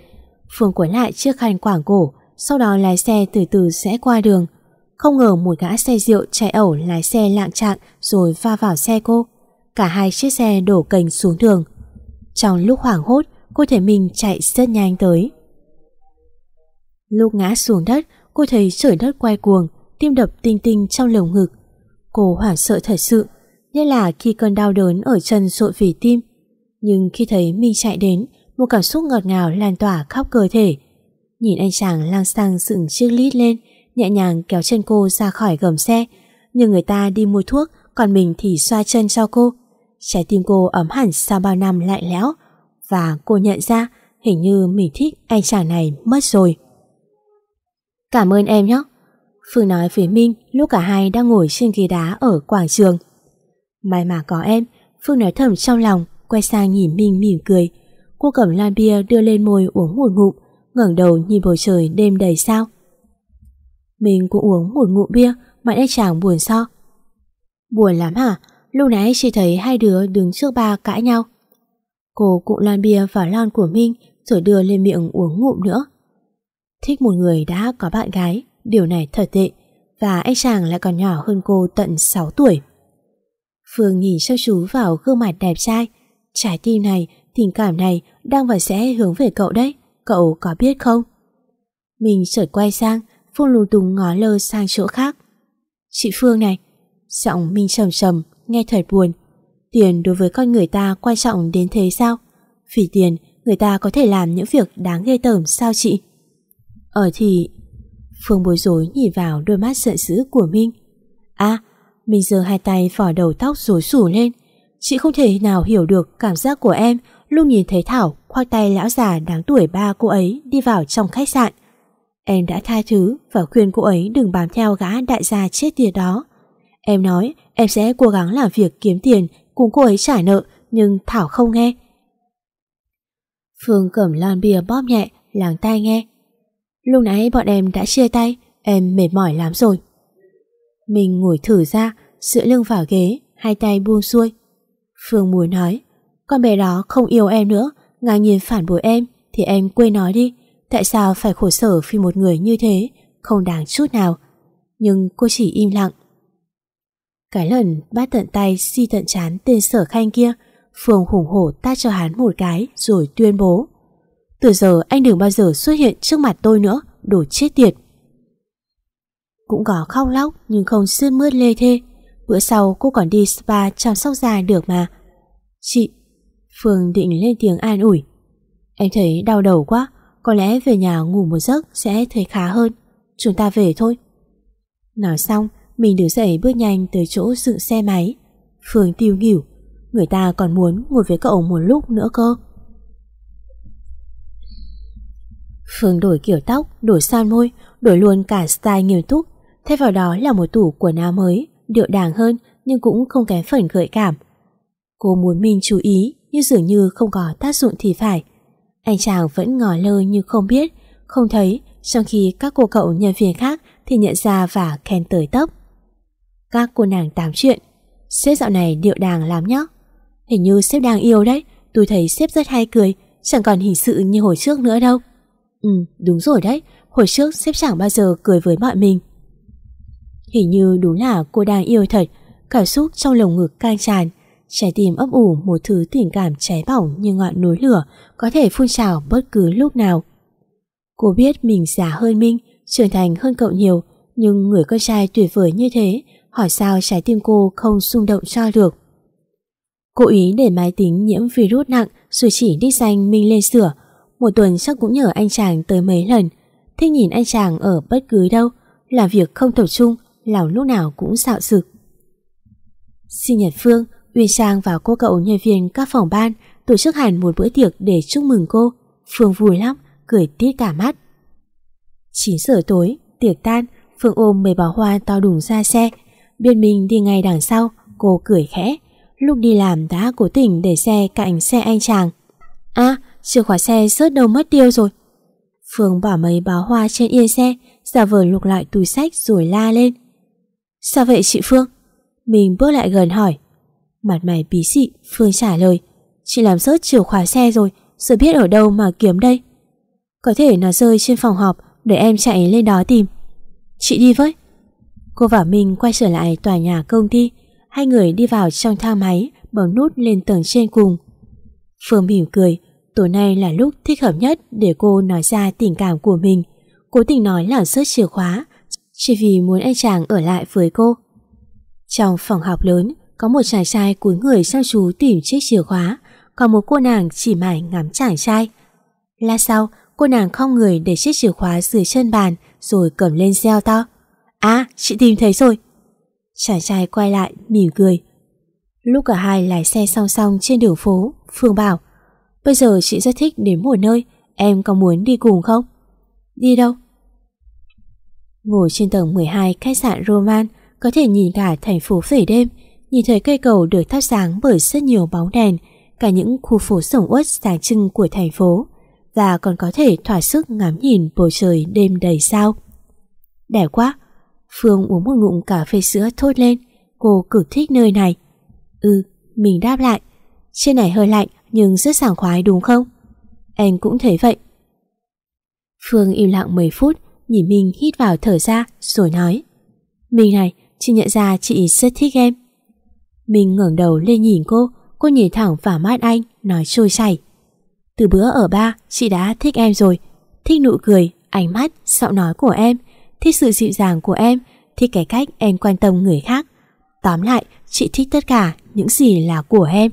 Phương quấn lại chiếc khăn quảng cổ, Sau đó lái xe từ từ sẽ qua đường. Không ngờ một gã xe rượu chạy ẩu lái xe lạng trạng Rồi va vào xe cô. Cả hai chiếc xe đổ cành xuống đường. Trong lúc hoảng hốt, Cô thấy mình chạy rất nhanh tới. Lúc ngã xuống đất, Cô thấy trời đất quay cuồng, Tim đập tinh tinh trong lồng ngực. Cô hoảng sợ thật sự, Nhất là khi cơn đau đớn ở chân rộn vì tim. Nhưng khi thấy Minh chạy đến một cảm xúc ngọt ngào lan tỏa khắp cơ thể. Nhìn anh chàng lang sang dựng chiếc lít lên, Nhẹ nhàng kéo chân cô ra khỏi gầm xe. Nhưng người ta đi mua thuốc, Còn mình thì xoa chân cho cô. Trái tim cô ấm hẳn sau bao năm lạnh lẽo. Và cô nhận ra, Hình như mình thích anh chàng này mất rồi. Cảm ơn em nhé. Phương nói với Minh lúc cả hai đang ngồi trên ghế đá ở quảng trường. May mà có em, Phương nói thầm trong lòng, Quay sang nhìn Minh mỉm cười. Cô cầm lan bia đưa lên môi uống một ngụm ngẩng đầu nhìn bầu trời đêm đầy sao. Mình cũng uống một ngụm bia Mà anh chàng buồn so. Buồn lắm hả? Lúc nãy chỉ thấy hai đứa đứng trước ba cãi nhau. Cô cụ lan bia vào lon của Minh Rồi đưa lên miệng uống ngụm nữa. Thích một người đã có bạn gái Điều này thật tệ Và anh chàng lại còn nhỏ hơn cô tận 6 tuổi. Phương nhìn sâu chú vào gương mặt đẹp trai. Trái tim này, tình cảm này đang và sẽ hướng về cậu đấy cậu có biết không? Mình chợt quay sang, Phương lung tung ngó lơ sang chỗ khác. Chị Phương này, giọng Minh trầm trầm, nghe thật buồn. Tiền đối với con người ta quan trọng đến thế sao? Vì tiền, người ta có thể làm những việc đáng ghê tởm sao chị? Ở thì... Phương bối rối nhìn vào đôi mắt giận dữ của Minh. À, Minh giơ hai tay vỏ đầu tóc rối rủ lên. Chị không thể nào hiểu được cảm giác của em lúc nhìn thấy Thảo, khoác tay lão già đáng tuổi ba cô ấy đi vào trong khách sạn. Em đã tha thứ và khuyên cô ấy đừng bám theo gã đại gia chết tiệt đó. Em nói em sẽ cố gắng làm việc kiếm tiền cùng cô ấy trả nợ, nhưng Thảo không nghe. Phương cầm lon bia bóp nhẹ, làng tai nghe. Lúc nãy bọn em đã chia tay, em mệt mỏi lắm rồi. Mình ngồi thử ra, dựa lưng vào ghế, hai tay buông xuôi. Phương muốn nói con bé đó không yêu em nữa. Ngang nhiên phản bội em, thì em quên nói đi. Tại sao phải khổ sở vì một người như thế? Không đáng chút nào. Nhưng cô chỉ im lặng. Cái lần bắt tận tay Si tận chán tên sở khanh kia, Phương hùng hổ tát cho hắn một cái Rồi tuyên bố. Từ giờ anh đừng bao giờ xuất hiện trước mặt tôi nữa, Đồ chết tiệt. Cũng có khóc lóc Nhưng không sướt mướt lê thê. Bữa sau cô còn đi spa chăm sóc da được mà. Chị Phương định lên tiếng an ủi. Em thấy đau đầu quá, có lẽ về nhà ngủ một giấc sẽ thấy khá hơn. Chúng ta về thôi. Nói xong, Mình đứng dậy bước nhanh tới chỗ dựng xe máy. Phương tiêu nghỉu, Người ta còn muốn ngồi với cậu một lúc nữa cơ. Phương đổi kiểu tóc, Đổi son môi, Đổi luôn cả style nghiêm túc. Thay vào đó là một tủ quần áo mới, Điệu đàng hơn nhưng cũng không kém phần gợi cảm. Cô muốn mình chú ý nhưng dường như không có tác dụng thì phải anh chàng vẫn ngỏ lơ như không biết, không thấy, trong khi các cô cậu nhân viên khác thì nhận ra và khen tới tấp. Các cô nàng tám chuyện, sếp dạo này điệu đàng lắm nhá. Hình như sếp đang yêu đấy, tôi thấy sếp rất hay cười, chẳng còn hình sự như hồi trước nữa đâu. Ừ, đúng rồi đấy, hồi trước sếp chẳng bao giờ cười với mọi mình. Hình như đúng là cô đang yêu thật, cảm xúc trong lồng ngực can tràn, Trái tim ấp ủ một thứ tình cảm cháy bỏng như ngọn núi lửa có thể phun trào bất cứ lúc nào. Cô biết mình già hơn Minh, trưởng thành hơn cậu nhiều, nhưng người con trai tuyệt vời như thế, hỏi sao trái tim cô không xung động cho được. Cô ý để máy tính nhiễm virus nặng rồi chỉ đi danh Minh lên sửa. Một tuần chắc cũng nhờ anh chàng tới mấy lần. Thích nhìn anh chàng ở bất cứ đâu, làm việc không tập trung, lòng lúc nào cũng xạo sực. Sinh nhật Phương, Uyên Sang và cô cậu nhân viên các phòng ban tổ chức hẳn một bữa tiệc để chúc mừng cô. Phương vui lắm, cười tít cả mắt. 9 giờ tối, tiệc tan, Phương ôm mấy bó hoa to đùng ra xe. Biên Minh đi ngay đằng sau, cô cười khẽ. Lúc đi làm đã cố tình để xe cạnh xe anh chàng. À, chìa khóa xe rớt đâu mất tiêu rồi. Phương bỏ mấy bó hoa trên yên xe, giả vờ lục lại túi sách rồi la lên. Sao vậy chị Phương? Mình bước lại gần hỏi. Mặt mày bí xị, Phương trả lời Chị làm rớt chìa khóa xe rồi Giờ biết ở đâu mà kiếm đây? Có thể nó rơi trên phòng họp Để em chạy lên đó tìm. Chị đi với. Cô và Minh quay trở lại tòa nhà công ty. Hai người đi vào trong thang máy Bấm nút lên tầng trên cùng. Phương mỉm cười Tối nay là lúc thích hợp nhất Để cô nói ra tình cảm của mình. Cố tình nói là rớt chìa khóa Chỉ vì muốn anh chàng ở lại với cô. Trong phòng học lớn có một chàng trai cúi người sang chú tìm chiếc chìa khóa, còn một cô nàng chỉ mải ngắm chàng trai. Lát sau, cô nàng không người để chiếc chìa khóa dưới chân bàn rồi cầm lên reo to. À, chị tìm thấy rồi. Chàng trai quay lại, mỉm cười. Lúc cả hai lái xe song song trên đường phố, Phương bảo Bây giờ chị rất thích đến một nơi, em có muốn đi cùng không? Đi đâu? Ngồi trên tầng 12 khách sạn Roman, có thể nhìn cả thành phố về đêm, nhìn thấy cây cầu được thắp sáng bởi rất nhiều bóng đèn, cả những khu phố sổng uất sáng trưng của thành phố, và còn có thể thỏa sức ngắm nhìn bầu trời đêm đầy sao. Đẹp quá! Phương uống một ngụm cà phê sữa thốt lên, cô cực thích nơi này. Ừ, mình đáp lại. Trên này hơi lạnh nhưng rất sảng khoái đúng không? Em cũng thấy vậy. Phương im lặng 10 phút, nhìn mình hít vào thở ra rồi nói. Mình này, chị nhận ra chị rất thích em. Mình ngẩng đầu lên nhìn cô, cô nhìn thẳng vào mắt anh, nói trôi chảy. Từ bữa ở ba, chị đã thích em rồi. Thích nụ cười, ánh mắt, giọng nói của em. Thích sự dịu dàng của em. Thích cái cách em quan tâm người khác. Tóm lại, chị thích tất cả những gì là của em.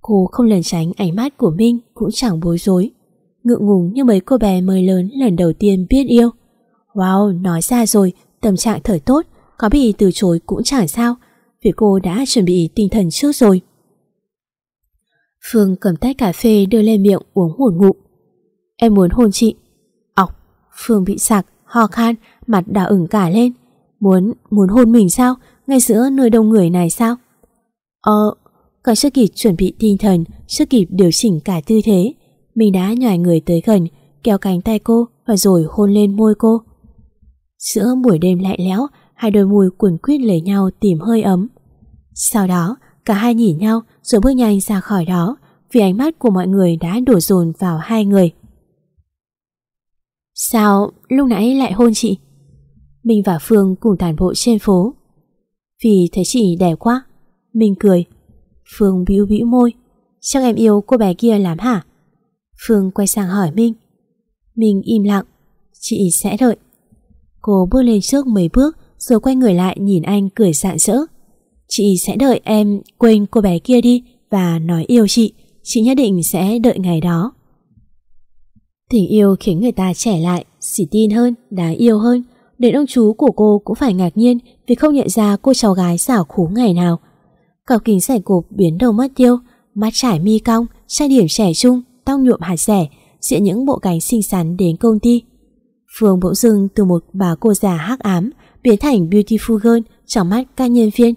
Cô không lần tránh ánh mắt của Minh cũng chẳng bối rối. Ngượng ngùng như mấy cô bé mới lớn lần đầu tiên biết yêu. Wow, nói ra rồi, tâm trạng thời tốt, có bị từ chối cũng chẳng sao, vì cô đã chuẩn bị tinh thần trước rồi. Phương cầm tách cà phê đưa lên miệng uống một ngụm. Em muốn hôn chị. Ọc, Phương bị sặc, ho khan, mặt đỏ ửng cả lên. Muốn, muốn hôn mình sao? Ngay giữa nơi đông người này sao? Ờ, còn chưa kịp chuẩn bị tinh thần, chưa kịp điều chỉnh cả tư thế. Mình đã nhòi người tới gần, kéo cánh tay cô và rồi hôn lên môi cô. Giữa buổi đêm lạnh lẽo, hai đôi mùi cuốn quyết lấy nhau tìm hơi ấm. Sau đó, cả hai nhìn nhau rồi bước nhanh ra khỏi đó vì ánh mắt của mọi người đã đổ dồn vào hai người. Sao lúc nãy lại hôn chị? Minh và Phương cùng tàn bộ trên phố. Vì thấy chị đẹp quá. Minh cười. Phương bĩu bĩu môi. Chắc em yêu cô bé kia lắm hả? Phương quay sang hỏi Minh. Minh im lặng. Chị sẽ đợi. Cô bước lên trước mấy bước rồi quay người lại nhìn anh cười sạng sỡ. Chị sẽ đợi em quên cô bé kia đi và nói yêu chị. Chị nhất định sẽ đợi ngày đó. Tình yêu khiến người ta trẻ lại, xỉ tin hơn, đáng yêu hơn. Đến ông chú của cô cũng phải ngạc nhiên vì không nhận ra cô cháu gái xảo khú ngày nào. Cặp kính sải cụp biến đầu mất tiêu, mắt trải mi cong, trang điểm trẻ trung, tóc nhuộm hạt rẻ, diện những bộ cánh xinh xắn đến công ty. Phương bỗng dưng từ một bà cô già hắc ám biến thành beautiful girl trong mắt các nhân viên.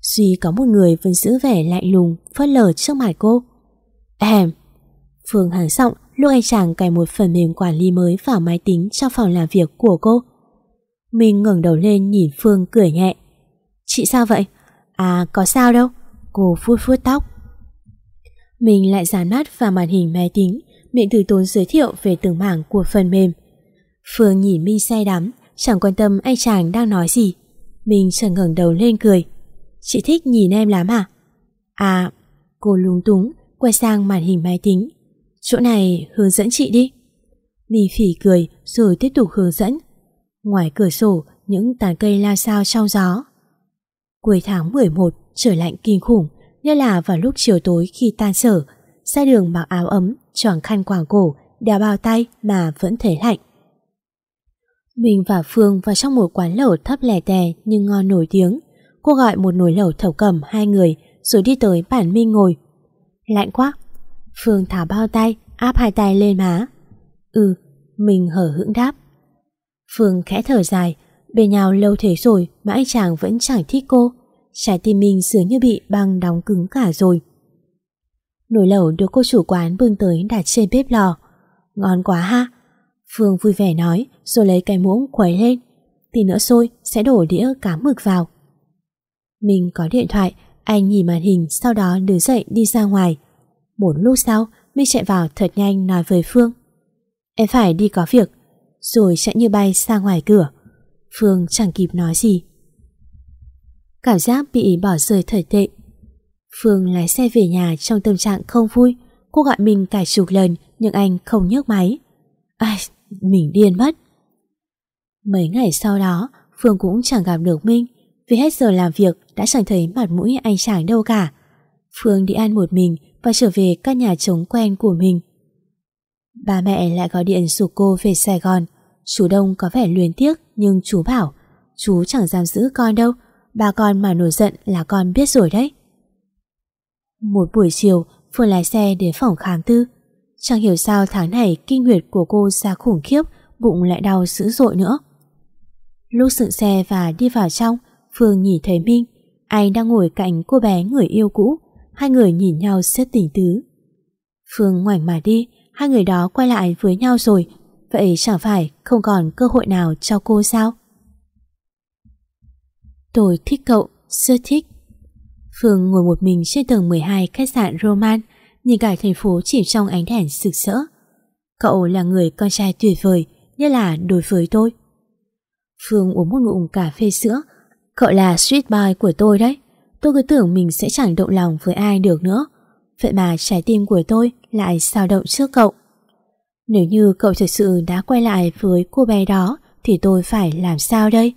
Duy có một người vẫn giữ vẻ lạnh lùng, phớt lờ trước mặt cô. Em! Phương hẳn giọng lúc anh chàng cài một phần mềm quản lý mới vào máy tính trong phòng làm việc của cô. Mình ngẩng đầu lên nhìn Phương cười nhẹ. Chị sao vậy? À có sao đâu. Cô vuốt vuốt tóc. Mình lại dán mắt vào màn hình máy tính, miệng từ tốn giới thiệu về từng mảng của phần mềm. Phương nhìn Minh say đắm, chẳng quan tâm anh chàng đang nói gì. Mình chợt ngẩng đầu lên cười. Chị thích nhìn em lắm à? À, cô lúng túng, quay sang màn hình máy tính. Chỗ này hướng dẫn chị đi. Mình phỉ cười rồi tiếp tục hướng dẫn. Ngoài cửa sổ, những tàn cây la sao trong gió. Cuối tháng 11, trời lạnh kinh khủng, nhất là vào lúc chiều tối khi tan sở. Ra đường mặc áo ấm, choàng khăn quàng cổ, đeo bao tay mà vẫn thấy lạnh. Mình và Phương vào trong một quán lẩu thấp lẻ tè nhưng ngon nổi tiếng. Cô gọi một nồi lẩu thầu cẩm hai người rồi đi tới bản Minh ngồi. Lạnh quá. Phương thả bao tay, áp hai tay lên má. Ừ, mình hở hững đáp. Phương khẽ thở dài, bên nhau lâu thế rồi mà anh chàng vẫn chẳng thích cô. Trái tim mình dường như bị băng đóng cứng cả rồi. Nồi lẩu được cô chủ quán bưng tới đặt trên bếp lò. Ngon quá ha. Phương vui vẻ nói rồi lấy cái muỗng khuấy lên. Tí nữa sôi sẽ đổ đĩa cá mực vào. Mình có điện thoại, anh nhìn màn hình sau đó đứng dậy đi ra ngoài. Một lúc sau, Minh chạy vào thật nhanh nói với Phương. Em phải đi có việc, rồi chạy như bay ra ngoài cửa. Phương chẳng kịp nói gì. Cảm giác bị bỏ rơi thời tệ. Phương lái xe về nhà trong tâm trạng không vui. Cô gọi mình cả chục lần nhưng anh không nhấc máy. Ai, mình điên mất. Mấy ngày sau đó, Phương cũng chẳng gặp được Minh. Vì hết giờ làm việc đã chẳng thấy mặt mũi anh chàng đâu cả. Phương đi ăn một mình và trở về căn nhà trống quen của mình. Ba mẹ lại gọi điện rủ cô về Sài Gòn. Chú Đông có vẻ luyến tiếc nhưng chú bảo chú chẳng dám giữ con đâu. Ba con mà nổi giận là con biết rồi đấy. Một buổi chiều, Phương lái xe đến phòng khám tư. Chẳng hiểu sao tháng này kinh nguyệt của cô ra khủng khiếp, bụng lại đau dữ dội nữa. Lúc dựng xe và đi vào trong, Phương nhìn thấy Minh. Anh đang ngồi cạnh cô bé người yêu cũ. Hai người nhìn nhau rất tình tứ. Phương ngoảnh mà đi, hai người đó quay lại với nhau rồi. Vậy chẳng phải không còn cơ hội nào cho cô sao? Tôi thích cậu, rất thích. Phương ngồi một mình trên tầng 12 khách sạn Roman, nhìn cả thành phố chìm trong ánh đèn sực sỡ. Cậu là người con trai tuyệt vời, nhất là đối với tôi. Phương uống một ngụm cà phê sữa, cậu là street boy của tôi đấy. Tôi cứ tưởng mình sẽ chẳng động lòng với ai được nữa. Vậy mà trái tim của tôi lại sao động trước cậu Nếu như cậu thật sự đã quay lại với cô bé đó Thì tôi phải làm sao đây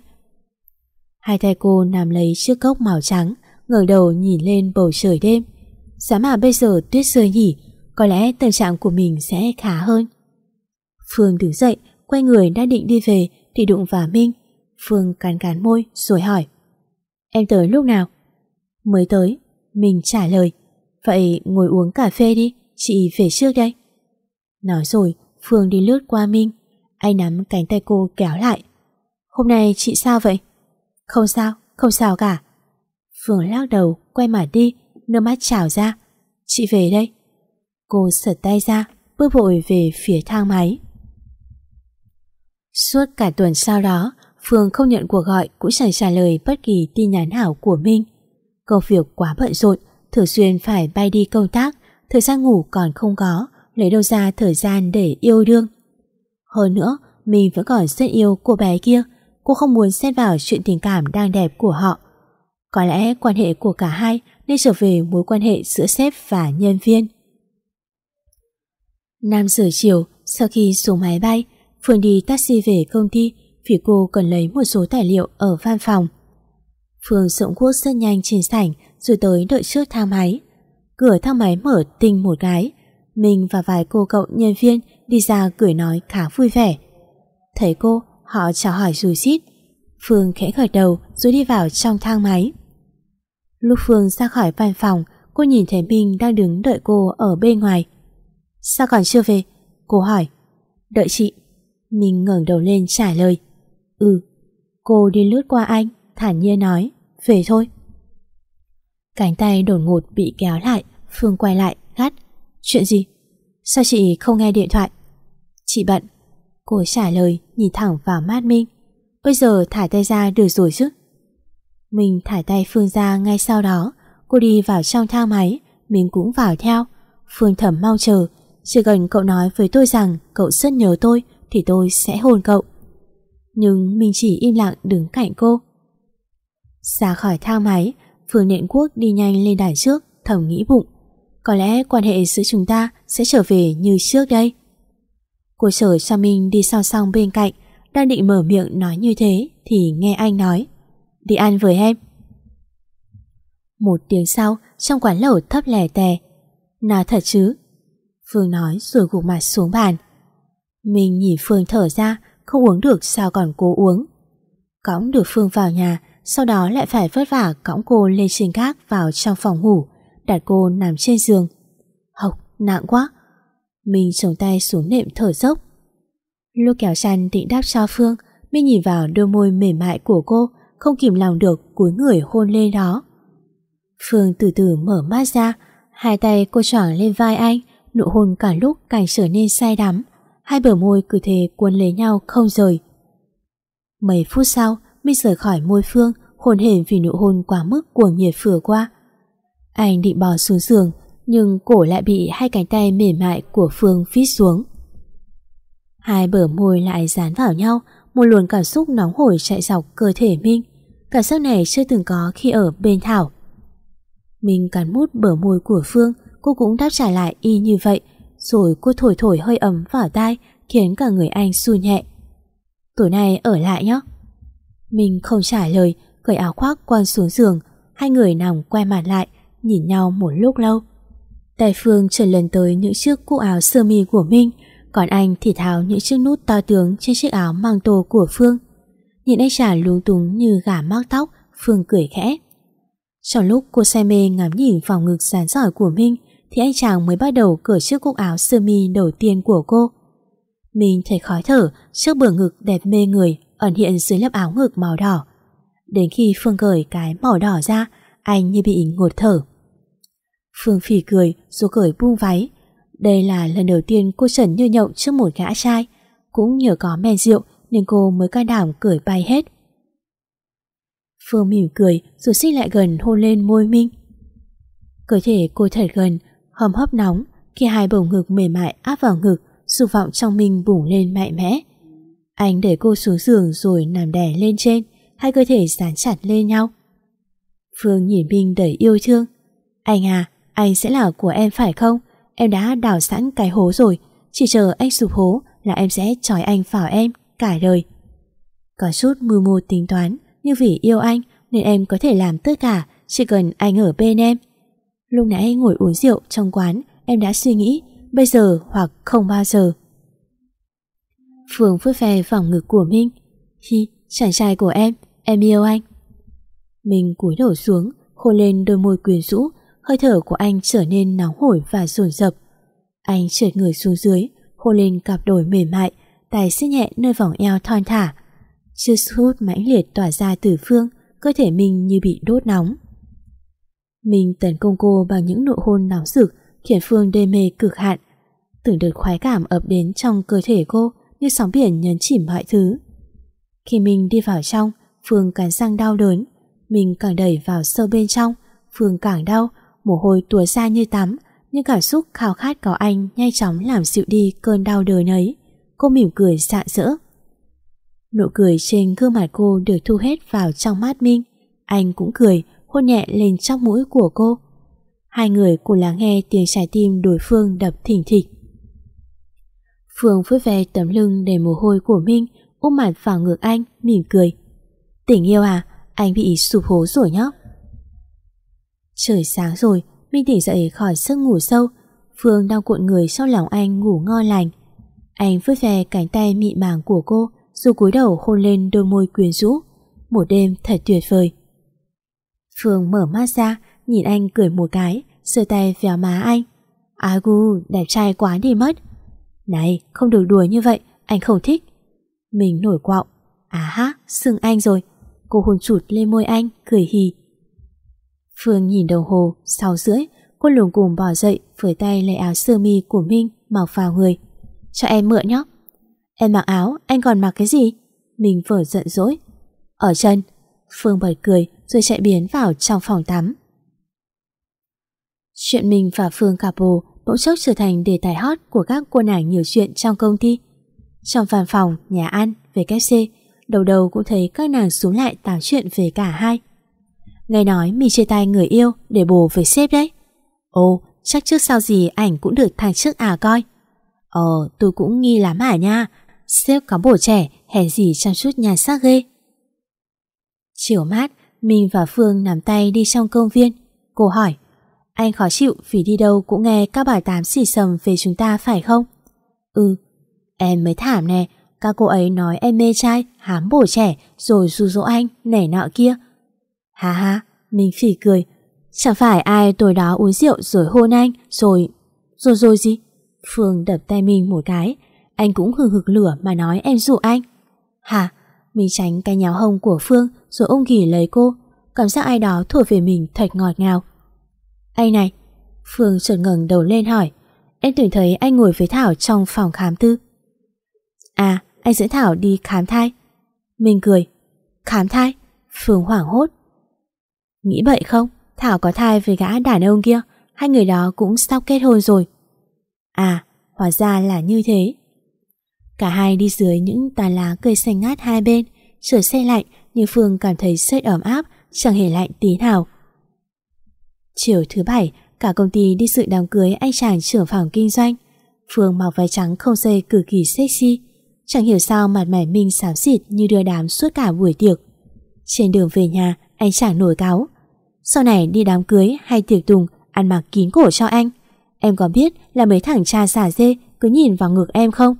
Hai tay cô nằm lấy chiếc cốc màu trắng ngẩng đầu nhìn lên bầu trời đêm Giá mà bây giờ tuyết rơi nhỉ? Có lẽ tâm trạng của mình sẽ khá hơn. Phương đứng dậy Quay người đã định đi về Thì đụng vào Minh. Phương cắn cắn môi rồi hỏi. Em tới lúc nào? Mới tới Mình trả lời. Vậy ngồi uống cà phê đi Chị về trước đây. Nói rồi Phương đi lướt qua Minh. Anh nắm cánh tay cô kéo lại. Hôm nay chị sao vậy? Không sao, không sao cả. Phương lắc đầu quay mặt đi. Nước mắt trào ra. Chị về đây. Cô sở tay ra, Bước vội về phía thang máy. Suốt cả tuần sau đó, Phương không nhận cuộc gọi Cũng chẳng trả lời bất kỳ tin nhắn nào của Minh Công việc quá bận rộn, Thường xuyên phải bay đi công tác, Thời gian ngủ còn không có, Lấy đâu ra thời gian để yêu đương. Hơn nữa, Mình vẫn còn rất yêu cô bé kia, Cô không muốn xen vào chuyện tình cảm đang đẹp của họ. Có lẽ quan hệ của cả hai Nên trở về mối quan hệ giữa sếp và nhân viên 5 giờ chiều Sau khi xuống máy bay Phương đi taxi về công ty Vì cô cần lấy một số tài liệu ở văn phòng Phương rộng quốc rất nhanh trên sảnh rồi tới đợi trước thang máy. Cửa thang máy mở tinh một cái. Mình và vài cô cậu nhân viên đi ra cười nói khá vui vẻ. Thấy cô, họ chào hỏi rùi xít. Phương khẽ gật đầu rồi đi vào trong thang máy. Lúc Phương ra khỏi văn phòng, cô nhìn thấy Minh đang đứng đợi cô ở bên ngoài. Sao còn chưa về? Cô hỏi. Đợi chị. Minh ngẩng đầu lên trả lời. Ừ. Cô đi lướt qua anh, thản nhiên nói. Về thôi. Cánh tay đột ngột bị kéo lại Phương quay lại gắt Chuyện gì? Sao chị không nghe điện thoại? Chị bận Cô trả lời nhìn thẳng vào mắt Minh Bây giờ thả tay ra được rồi chứ mình thả tay Phương ra ngay sau đó. Cô đi vào trong thang máy. Mình cũng vào theo. Phương Thẩm mau chờ. Chỉ cần cậu nói với tôi rằng Cậu rất nhớ tôi, Thì tôi sẽ hôn cậu. Nhưng mình chỉ im lặng đứng cạnh cô. Ra khỏi thang máy, Phương Nện Quốc đi nhanh lên đài trước, Thầm nghĩ bụng. Có lẽ quan hệ giữa chúng ta sẽ trở về như trước đây. Cô chở cho mình đi sau song bên cạnh, Đang định mở miệng nói như thế Thì nghe anh nói. Đi ăn với em Một tiếng sau Trong quán lẩu thấp lẻ tè Nào thật chứ Phương nói rồi gục mặt xuống bàn Mình nhìn Phương thở ra Không uống được sao còn cố uống Cõng được Phương vào nhà sau đó lại phải vất vả cõng cô lên trên gác vào trong phòng ngủ, đặt cô nằm trên giường. Hộc, nặng quá. Mình chống tay xuống nệm thở dốc. Lúc kéo chăn định đáp cho Phương, mình nhìn vào đôi môi mềm mại của cô, không kìm lòng được cúi người hôn lên đó. Phương từ từ mở mắt ra, hai tay cô choảng lên vai anh, nụ hôn cả lúc càng trở nên say đắm, hai bờ môi cứ thế cuốn lấy nhau không rời. Mấy phút sau, Minh rời khỏi môi Phương, hồn hển vì nụ hôn quá mức của nhiệt vừa qua. Anh định bò xuống giường, nhưng cổ lại bị hai cánh tay mềm mại của Phương phít xuống. Hai bờ môi lại dán vào nhau, một luồng cảm xúc nóng hổi chạy dọc cơ thể Minh. Cảm giác này chưa từng có khi ở bên Thảo. Mình cắn mút bờ môi của Phương, cô cũng đáp trả lại y như vậy, rồi cô thổi thổi hơi ấm vào tai, khiến cả người anh su nhẹ. Tối nay ở lại nhé. Mình không trả lời, cởi áo khoác quăng xuống giường, hai người nằm quay mặt lại, nhìn nhau một lúc lâu. Tay Phương trở lần tới những chiếc cúc áo sơ mi của Minh, còn anh thì tháo những chiếc nút to tướng trên chiếc áo mang tô của Phương. Nhìn anh trả lúng túng như gà mắc tóc, Phương cười khẽ. Trong lúc cô say mê ngắm nhìn vòng ngực sán giỏi của Minh, thì anh chàng mới bắt đầu cởi chiếc cúc áo sơ mi đầu tiên của cô. Mình thấy khói thở trước bờ ngực đẹp mê người ẩn hiện dưới lớp áo ngực màu đỏ. Đến khi Phương cởi cái màu đỏ ra, anh như bị ngột thở. Phương phỉ cười rồi cởi buông váy. Đây là lần đầu tiên cô Trần như nhậu trước một gã trai. Cũng nhờ có men rượu nên cô mới can đảm cười bay hết. Phương mỉm cười rồi xích lại gần hôn lên môi Minh. Cơ thể cô thật gần, hầm hấp nóng khi hai bầu ngực mềm mại áp vào ngực, dục vọng trong mình bùng lên mạnh mẽ. Anh để cô xuống giường rồi nằm đè lên trên, hai cơ thể dán chặt lên nhau. Phương nhìn Minh đầy yêu thương. Anh à, Anh sẽ là của em phải không? Em đã đào sẵn cái hố rồi Chỉ chờ anh sụp hố là em sẽ trói anh vào em cả đời. Có chút mưu mô tính toán Nhưng vì yêu anh Nên em có thể làm tất cả Chỉ cần anh ở bên em. Lúc nãy ngồi uống rượu trong quán Em đã suy nghĩ Bây giờ hoặc không bao giờ. Phương phước ve vòng ngực của Minh. Hi, chàng trai của em Em yêu anh. Minh cúi đầu xuống Khô lên đôi môi quyến rũ Hơi thở của anh trở nên nóng hổi và rồn rập Anh trượt người xuống dưới Khô lên cặp đồi mềm mại Tay siết nhẹ nơi vòng eo thon thả. Chưa hút mãnh liệt tỏa ra từ phương, Cơ thể mình như bị đốt nóng. Mình tấn công cô bằng những nụ hôn nóng rực, Khiến Phương đê mê cực hạn. Từng đợt khoái cảm ập đến trong cơ thể cô, Như sóng biển nhấn chìm mọi thứ. Khi mình đi vào trong, Phương cắn răng đau đớn. Mình càng đẩy vào sâu bên trong, Phương càng đau, Mồ hôi tùa ra như tắm, Nhưng cảm xúc khao khát có anh Nhanh chóng làm dịu đi cơn đau đớn ấy. Cô mỉm cười sạ rỡ. Nụ cười trên gương mặt cô Được thu hết vào trong mắt Minh. Anh cũng cười, hôn nhẹ lên trong mũi của cô. Hai người cùng lắng nghe tiếng trái tim đối phương đập thỉnh thịch. Phương vứt về tấm lưng đầy mồ hôi của Minh, ôm mặt vào ngực anh, mỉm cười. Tình yêu à Anh bị sụp hố rồi nhóc Trời sáng rồi, Minh tỉnh dậy khỏi giấc ngủ sâu. Phương đang cuộn người sau lòng anh ngủ ngon lành. Anh vứt về cánh tay mịn màng của cô, Rồi cúi đầu hôn lên đôi môi quyến rũ. Một đêm thật tuyệt vời. Phương mở mắt ra, Nhìn anh cười một cái Sờ tay véo má anh. Agu gu đẹp trai quá đi mất. Này, không được đùa như vậy, Anh không thích. Mình nổi quạo. À ha, xưng anh rồi. Cô hôn chụt lên môi anh, cười hì. Phương nhìn đồng hồ 6 rưỡi, Cô lùng cùng bỏ dậy với tay lấy áo sơ mi của Minh mặc vào người. Cho em mượn nhé Em mặc áo anh còn mặc cái gì Mình vừa giận dỗi Ở chân Phương bật cười rồi chạy biến vào trong phòng tắm Chuyện mình và Phương cặp bồ bỗng chốc trở thành đề tài hot của các cô nàng nhiều chuyện trong công ty. Trong văn phòng, nhà ăn, về KFC, đầu đầu cũng thấy các nàng xuống lại tám chuyện về cả hai. Nghe nói mình chia tay người yêu để bồ về sếp đấy. Ồ, chắc trước sau gì ảnh cũng được thằng chức à coi. Ờ, tôi cũng nghi lắm hả nha. Sếp có bổ trẻ, hèn gì chăm chút nhà xác ghê. Chiều mát, mình và Phương nắm tay đi trong công viên. Cô hỏi, anh khó chịu vì đi đâu cũng nghe các bài tám xỉ sầm về chúng ta phải không? Ừ, em mới thảm nè, các cô ấy nói em mê trai, hám bổ trẻ rồi ru dỗ anh, nẻ nọ kia. Ha ha, mình phỉ cười. Chẳng phải ai tối đó uống rượu rồi hôn anh, rồi... Rồi rồi gì? Phương đập tay mình một cái. Anh cũng hừng hực lửa mà nói em dụ anh. Hả? Mình tránh cái nháo hông của Phương rồi ông ghì lấy cô. Cảm giác ai đó thuộc về mình thật ngọt ngào. Anh này, Phương chợt ngẩng đầu lên hỏi. Em tưởng thấy anh ngồi với Thảo trong phòng khám tư. À, anh dẫn Thảo đi khám thai. Mình cười. Khám thai? Phương hoảng hốt. Nghĩ vậy không? Thảo có thai với gã đàn ông kia. Hai người đó cũng sắp kết hôn rồi. À, hóa ra là như thế. Cả hai đi dưới những tàn lá cây xanh ngát hai bên. Trời xe lạnh nhưng Phương cảm thấy rất ấm áp, chẳng hề lạnh tí nào. Chiều thứ bảy, cả công ty đi sự đám cưới anh chàng trưởng phòng kinh doanh. Phương mặc váy trắng không dây cực kỳ sexy. Chẳng hiểu sao mặt mày mình xám xịt như đưa đám suốt cả buổi tiệc. Trên đường về nhà, anh chàng nổi cáo. Sau này đi đám cưới hay tiệc tùng, ăn mặc kín cổ cho anh. Em có biết là mấy thằng cha xả dê cứ nhìn vào ngực em không?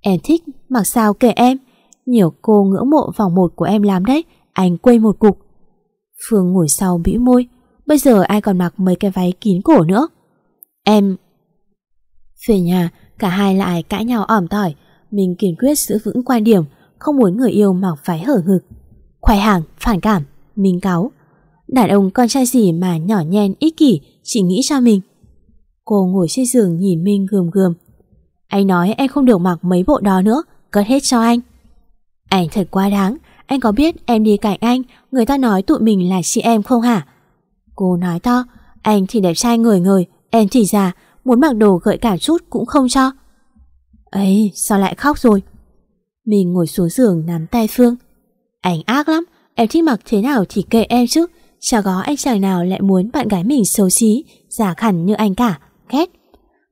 Em thích, mặc sao kệ em. Nhiều cô ngưỡng mộ vòng một của em lắm đấy, anh quây một cục. Phương ngồi sau bĩu môi, Bây giờ ai còn mặc mấy cái váy kín cổ nữa Em Về nhà Cả hai lại cãi nhau ỏm tỏi Mình kiên quyết giữ vững quan điểm Không muốn người yêu mặc váy hở ngực Khoai hàng, phản cảm, mình cáo Đàn ông con trai gì mà nhỏ nhen ích kỷ Chỉ nghĩ cho mình Cô ngồi trên giường nhìn Minh gườm gườm Anh nói em không được mặc mấy bộ đó nữa Cất hết cho anh Anh thật quá đáng Anh có biết em đi cạnh anh Người ta nói tụi mình là chị em không hả Cô nói to, anh thì đẹp trai người người, em thì già, muốn mặc đồ gợi cảm chút cũng không cho. ấy sao lại khóc rồi? Mình ngồi xuống giường nắm tay Phương. Anh ác lắm, em thích mặc thế nào thì kệ em chứ, Chả có anh chàng nào lại muốn bạn gái mình xấu xí Giả khẳng như anh cả khét.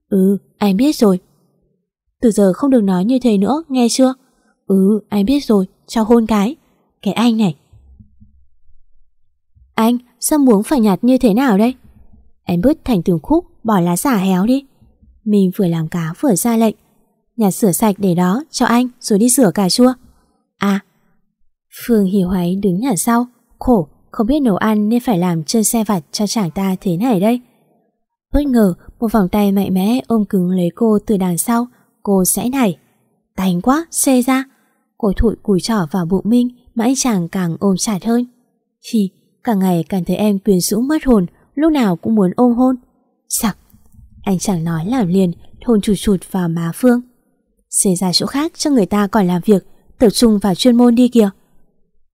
Ừ anh biết rồi. Từ giờ không được nói như thế nữa, nghe chưa? Ừ anh biết rồi, Cho hôn cái. Cái anh này. Anh, sao muốn phải nhạt như thế nào đây? Em bứt thành từng khúc, Bỏ lá giả héo đi. Mình vừa làm cá vừa ra lệnh. Nhà sửa sạch để đó, cho anh, Rồi đi rửa cà chua. À Phương hiểu hoáy đứng nhà sau. Khổ, không biết nấu ăn nên phải làm chân xe vặt cho chàng ta thế này đây. Bất ngờ, một vòng tay mạnh mẽ ôm cứng lấy cô từ đằng sau, cô sẽ nảy. Tánh quá, xê ra. Cô thụi cùi trỏ vào bụng Minh mãi chàng càng ôm chặt hơn. Khi cả ngày càng thấy em quyến rũ mất hồn, lúc nào cũng muốn ôm hôn. Sặc, anh chàng nói làm liền, hôn chụt chụt vào má Phương. Xê ra chỗ khác cho người ta còn làm việc, tập trung vào chuyên môn đi kìa.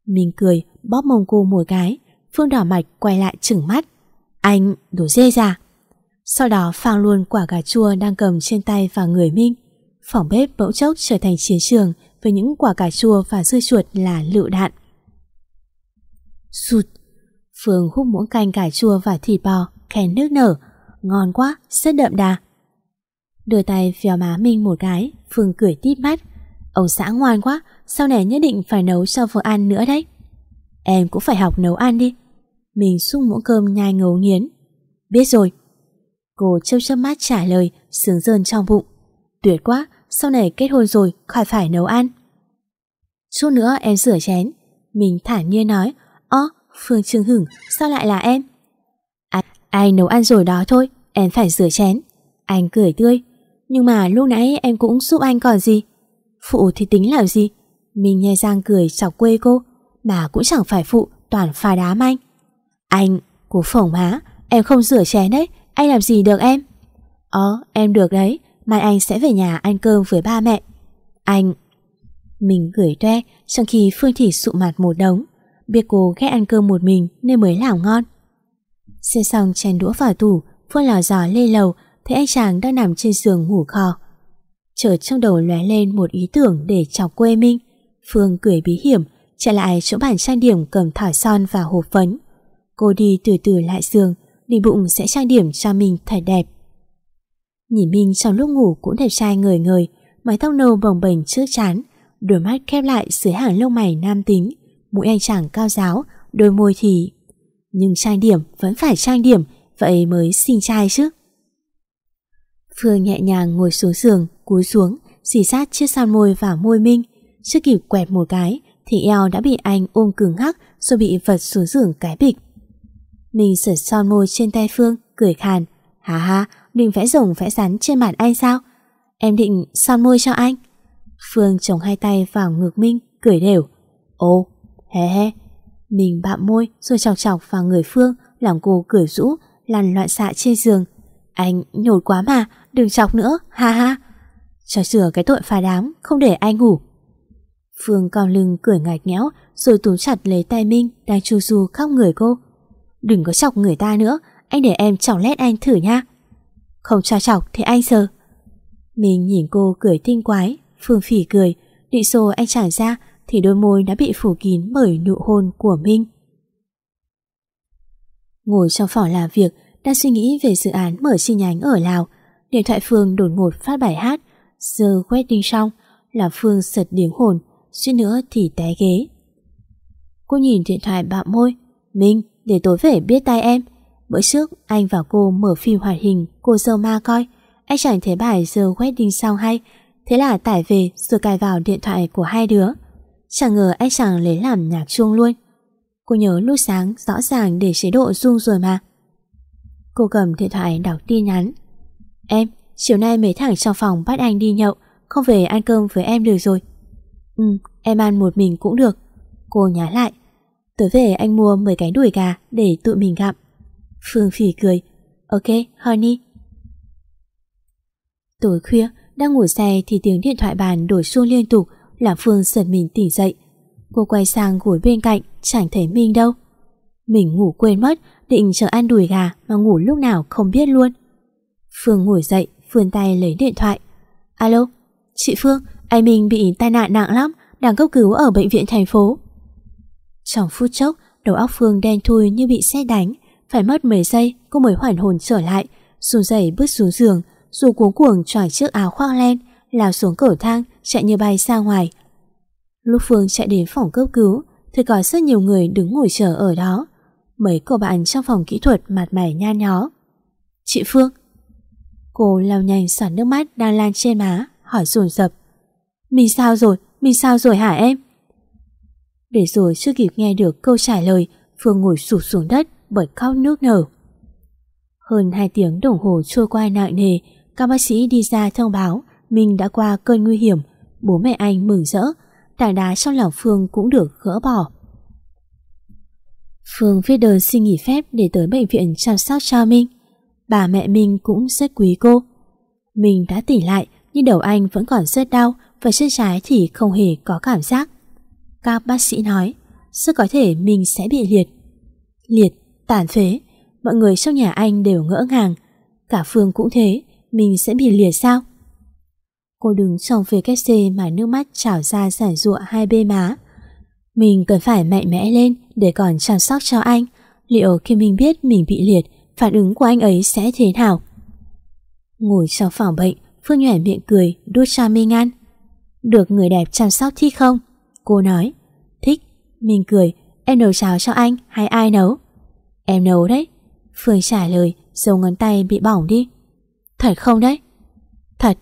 Mình cười, bóp mông cô một cái, Phương đỏ mạch quay lại chừng mắt. Anh đổ dê ra. Sau đó phang luôn quả cà chua đang cầm trên tay vào người Minh. Phòng bếp bỗng chốc trở thành chiến trường với những quả cà chua và dưa chuột là lựu đạn. Sụt. Phương hút muỗng canh cà chua và thịt bò, khen nước nở. Ngon quá, rất đậm đà. Đưa tay véo má Minh một cái, Phương cười tít mắt. Ông xã ngoan quá, sau này nhất định phải nấu cho vợ ăn nữa đấy. Em cũng phải học nấu ăn đi. Mình xung muỗng cơm nhai ngấu nghiến. Biết rồi. Cô chớp chớp mắt trả lời, sướng dơn trong bụng. Tuyệt quá, sau này kết hôn rồi, khỏi phải nấu ăn. Chút nữa em rửa chén. Mình thản nhiên nói, Ơ, Phương Trương Hửng, sao lại là em? À, ai nấu ăn rồi đó thôi, em phải rửa chén. Anh cười tươi, nhưng mà lúc nãy em cũng giúp anh còn gì. Phụ thì tính là gì? Mình nghe Giang cười chọc quê cô, mà cũng chẳng phải phụ, toàn phá đá anh. Anh, cô phổng má, em không rửa chén đấy, anh làm gì được em? Ờ, em được đấy, mai anh sẽ về nhà ăn cơm với ba mẹ. Anh... Mình gửi toe trong khi Phương Thị sụ mặt một đống. Biết cô ghét ăn cơm một mình nên mới làm ngon. Xe xong chèn đũa vào tủ, Phương lò giò lê lầu, thấy anh chàng đang nằm trên giường ngủ kho. Chợt trong đầu lóe lên một ý tưởng để chọc quê Minh. Phương cười bí hiểm, chạy lại chỗ bàn trang điểm cầm thỏi son và hộp phấn Cô đi từ từ lại giường Định bụng sẽ trang điểm cho mình thật đẹp. Nhìn Minh trong lúc ngủ cũng đẹp trai người người, Mái tóc nâu bồng bềnh trước chán Đôi mắt khép lại dưới hàng lông mày nam tính Mũi anh chàng cao giáo Đôi môi thì. Nhưng trang điểm vẫn phải trang điểm Vậy mới xinh trai chứ. Phương nhẹ nhàng ngồi xuống giường Cúi xuống Xì sát chiếc son môi vào môi Minh. Chưa kịp quẹt một cái thì eo đã bị anh ôm cứng hắc rồi bị vật xuống giường cái bịch. Mình sửa son môi trên tay Phương, cười khàn. Hà hà, định vẽ rồng vẽ rắn trên mặt anh sao? Em định son môi cho anh. Phương chống hai tay vào ngực Minh, cười đều. Ồ, hé hé. Mình bạm môi rồi chọc chọc vào người Phương, làm cô cười rũ, lăn loạn xạ trên giường. Anh nhột quá mà, đừng chọc nữa, ha ha. Cho sửa cái tội phá đám, không để anh ngủ. Phương cao lưng cười ngạch nghẽo rồi túm chặt lấy tay Minh đang chu du khóc người cô. Đừng có chọc người ta nữa, anh để em chọc lét anh thử nha. Không cho chọc thì anh sờ. Mình nhìn cô cười tinh quái, Phương phỉ cười, định xô anh trả ra thì đôi môi đã bị phủ kín bởi nụ hôn của Minh. Ngồi trong phòng làm việc, đang suy nghĩ về dự án mở chi nhánh ở Lào, điện thoại Phương đột ngột phát bài hát giờ Wedding xong, là Phương sật điếng hồn suýt nữa thì té ghế. Cô nhìn điện thoại bạm môi, Minh, để tối về biết tay em. Bữa trước anh và cô mở phim hoạt hình cô dâu ma coi, anh chẳng thấy bài The Wedding Song hay, thế là tải về rồi cài vào điện thoại của hai đứa. Chẳng ngờ anh chàng lấy làm nhạc chuông luôn. Cô nhớ lúc sáng rõ ràng để chế độ rung rồi mà. Cô cầm điện thoại đọc tin nhắn. Em, chiều nay mấy thằng trong phòng bắt anh đi nhậu, không về ăn cơm với em được rồi. Ừ, em ăn một mình cũng được. Cô nhá lại. Tối về anh mua 10 cái đuổi gà để tụi mình gặm. Phương phỉ cười. Ok, honey. Tối khuya, đang ngủ xe thì tiếng điện thoại bàn đổ chuông liên tục làm Phương giật mình tỉnh dậy. Cô quay sang gối bên cạnh, chẳng thấy Minh đâu. Mình ngủ quên mất, định chờ ăn đùi gà mà ngủ lúc nào không biết luôn. Phương ngồi dậy, vươn tay lấy điện thoại. Alo, chị Phương, anh Minh bị tai nạn nặng lắm, đang cấp cứu ở bệnh viện thành phố. Trong phút chốc, đầu óc Phương đen thui như bị xe đánh. Phải mất mấy giây cô mới hoàn hồn trở lại, Dù dậy bước xuống giường, dù cuống cuồng choàng chiếc áo khoác len, lao xuống cầu thang, chạy như bay ra ngoài. Lúc Phương chạy đến phòng cấp cứu, thì có rất nhiều người đứng ngồi chờ ở đó. Mấy cô bạn trong phòng kỹ thuật mặt mày nhan nhó. Chị Phương. Cô lao nhanh xoắn nước mắt đang lan trên má, hỏi dồn dập. Mình sao rồi? Mình sao rồi hả em? Để rồi chưa kịp nghe được câu trả lời, Phương ngồi sụp xuống đất, bật khóc nước nở. Hơn 2 tiếng đồng hồ trôi qua nặng nề, các bác sĩ đi ra thông báo mình đã qua cơn nguy hiểm. Bố mẹ anh mừng rỡ, tảng đá trong lòng Phương cũng được gỡ bỏ. Phương viết đơn xin nghỉ phép để tới bệnh viện chăm sóc cho Minh. Bà mẹ Minh cũng rất quý cô. Mình đã tỉnh lại nhưng đầu anh vẫn còn rất đau và chân trái thì không hề có cảm giác. Các bác sĩ nói rất có thể mình sẽ bị liệt. Liệt, tàn phế, mọi người trong nhà anh đều ngỡ ngàng. Cả Phương cũng thế, mình sẽ bị liệt sao? Cô đứng trong phía cách xê mà nước mắt trào ra giải rụa hai bê má. Mình cần phải mạnh mẽ lên để còn chăm sóc cho anh. Liệu khi mình biết mình bị liệt, phản ứng của anh ấy sẽ thế nào? Ngồi trong phòng bệnh, Phương nhoẻn miệng cười, đút cho Minh ăn. Được người đẹp chăm sóc thích không? Cô nói. Thích. Mình cười, em nấu cháo cho anh hay ai nấu? Em nấu đấy. Phương trả lời, dấu ngón tay bị bỏng đi. Thật không đấy? Thật.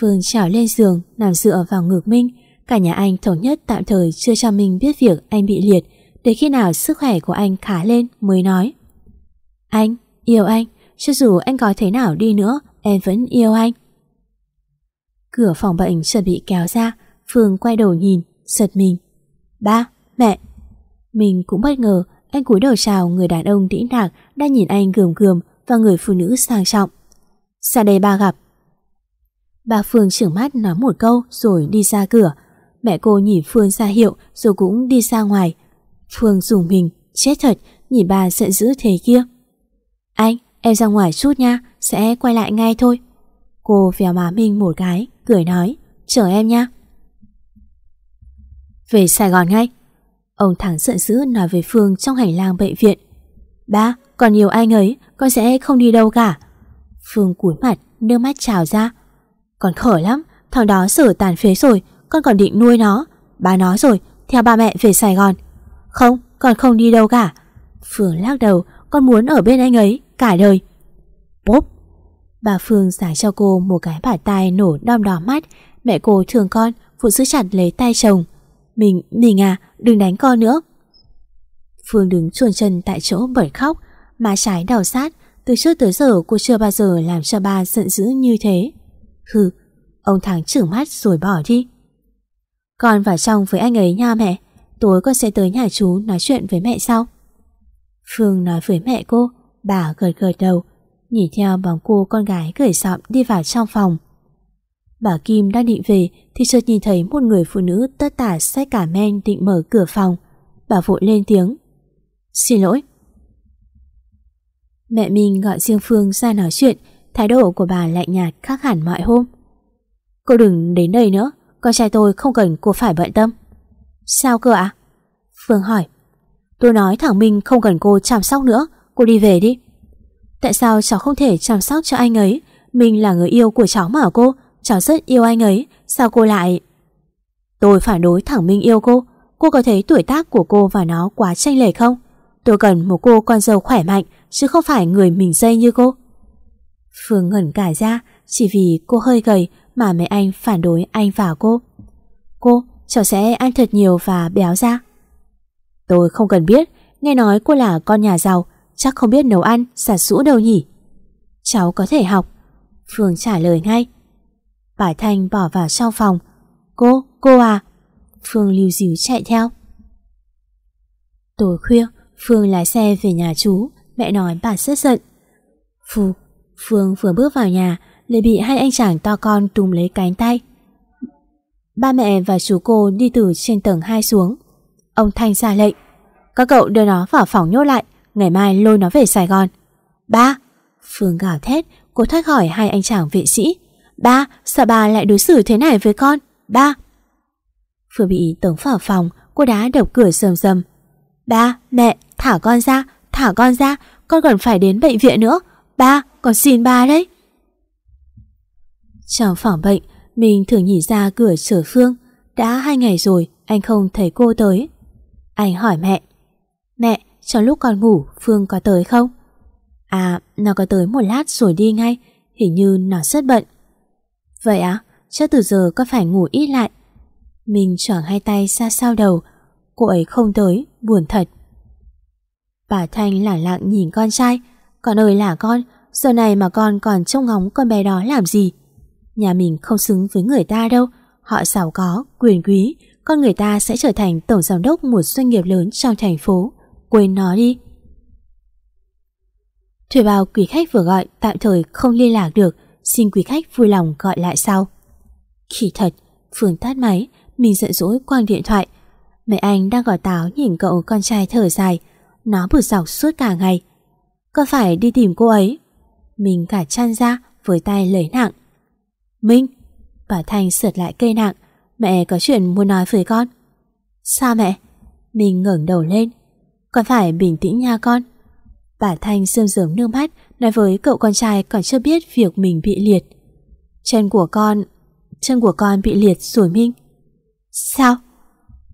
Phương trèo lên giường, nằm dựa vào ngực Minh. Cả nhà anh thống nhất tạm thời chưa cho Minh biết việc anh bị liệt, để khi nào sức khỏe của anh khá lên mới nói. Anh, yêu anh, cho dù anh có thế nào đi nữa, em vẫn yêu anh. Cửa phòng bệnh chuẩn bị kéo ra, Phương quay đầu nhìn, giật mình. Ba, mẹ. Mình cũng bất ngờ, anh cúi đầu chào người đàn ông đĩnh đạc đang nhìn anh gườm gườm và người phụ nữ sang trọng. Sao đây ba gặp? Bà Phương trưởng mắt nói một câu rồi đi ra cửa. Mẹ cô nhìn Phương ra hiệu rồi cũng đi ra ngoài. Phương dùng mình, chết thật, nhìn bà giận dữ thế kia. Anh, em ra ngoài chút nha, sẽ quay lại ngay thôi. Cô véo má mình một cái, cười nói, chờ em nha. Về Sài Gòn ngay. Ông thẳng giận dữ nói với Phương trong hành lang bệnh viện. Ba, còn nhiều anh ấy, con sẽ không đi đâu cả. Phương cúi mặt, nước mắt trào ra. Con khở lắm, thằng đó sửa tàn phế rồi, con còn định nuôi nó. Ba nó rồi, theo ba mẹ về Sài Gòn. Không, con không đi đâu cả. Phương lắc đầu, con muốn ở bên anh ấy, cả đời. Bốp! Bà Phương giải cho cô một cái bả tai nổ đom đóm mắt. Mẹ cô thương con, phụ giữ chặt lấy tay chồng. Mình, mình à, đừng đánh con nữa. Phương đứng chuồn chân tại chỗ bởi khóc, má trái đào sát. Từ trước tới giờ cô chưa bao giờ làm cho ba giận dữ như thế. Hừ, ông Thắng trưởng mắt rồi bỏ đi. Con vào trong với anh ấy nha mẹ, tối con sẽ tới nhà chú nói chuyện với mẹ sau. Phương nói với mẹ cô, bà gật gật đầu, nhìn theo bóng cô con gái cười sọm đi vào trong phòng. Bà Kim đang định về thì chợt nhìn thấy một người phụ nữ tất tả xách cả men định mở cửa phòng. Bà vội lên tiếng. Xin lỗi. Mẹ mình gọi riêng Phương ra nói chuyện, thái độ của bà lạnh nhạt khác hẳn mọi hôm. Cô đừng đến đây nữa, con trai tôi không cần cô phải bận tâm. Sao cơ ạ? Phương hỏi. Tôi nói thẳng Minh không cần cô chăm sóc nữa, cô đi về đi. Tại sao cháu không thể chăm sóc cho anh ấy? Mình là người yêu của cháu mà cô, cháu rất yêu anh ấy, sao cô lại... Tôi phản đối thẳng Minh yêu cô, cô có thấy tuổi tác của cô và nó quá chênh lệch không? Tôi cần một cô con dâu khỏe mạnh, chứ không phải người mình dây như cô. Phương ngẩn cả ra, chỉ vì cô hơi gầy mà mẹ anh phản đối anh và cô. Cô, cháu sẽ ăn thật nhiều và béo ra. Tôi không cần biết, nghe nói cô là con nhà giàu, chắc không biết nấu ăn, xả sũ đâu nhỉ. Cháu có thể học. Phương trả lời ngay. Bà Thanh bỏ vào sau phòng. Cô, cô à. Phương lưu díu chạy theo. Tối khuya, Phương lái xe về nhà chú, mẹ nói bà rất giận. Phù, Phương vừa bước vào nhà, lại bị hai anh chàng to con túm lấy cánh tay. Ba mẹ và chú cô đi từ trên tầng 2 xuống. Ông Thanh ra lệnh. Các cậu đưa nó vào phòng nhốt lại, ngày mai lôi nó về Sài Gòn. Ba! Phương gào thét, cô thoát khỏi hai anh chàng vệ sĩ. Ba, sao bà lại đối xử thế này với con? Ba! vừa bị tống vào phòng, cô đá đập cửa rầm rầm. Ba, mẹ, thả con ra, thả con ra, con còn phải đến bệnh viện nữa. Ba, con xin ba đấy. Trong phòng bệnh, mình thường nhìn ra cửa sở Phương. Đã hai ngày rồi, anh không thấy cô tới. Anh hỏi mẹ. Mẹ, trong lúc con ngủ, Phương có tới không? À, nó có tới một lát rồi đi ngay. Hình như nó rất bận. Vậy á, chắc từ giờ có phải ngủ ít lại. Mình choàng hai tay ra sau đầu. Cô ấy không tới, buồn thật. Bà Thanh lẳng lặng nhìn con trai. Con ơi là con, giờ này mà con còn trông ngóng con bé đó làm gì? Nhà mình không xứng với người ta đâu. Họ giàu có, quyền quý, con người ta sẽ trở thành tổng giám đốc một doanh nghiệp lớn trong thành phố. Quên nó đi. Thuê bao quý khách vừa gọi tạm thời không liên lạc được, xin quý khách vui lòng gọi lại sau. Kỳ thật, Phương tắt máy, mình giận dỗi quang điện thoại. Mẹ anh đang gọi táo nhìn cậu con trai thở dài, nó bực dọc suốt cả ngày. Có phải đi tìm cô ấy? Mình cả chăn ra với tay lấy nặng. Minh, bà Thanh sượt lại cây nặng, mẹ có chuyện muốn nói với con. Sao mẹ? Mình ngẩng đầu lên. Con phải bình tĩnh nha con. Bà Thanh sơm sớm nước mắt nói với cậu con trai còn chưa biết việc mình bị liệt. Chân của con, chân của con bị liệt rồi Minh. Sao?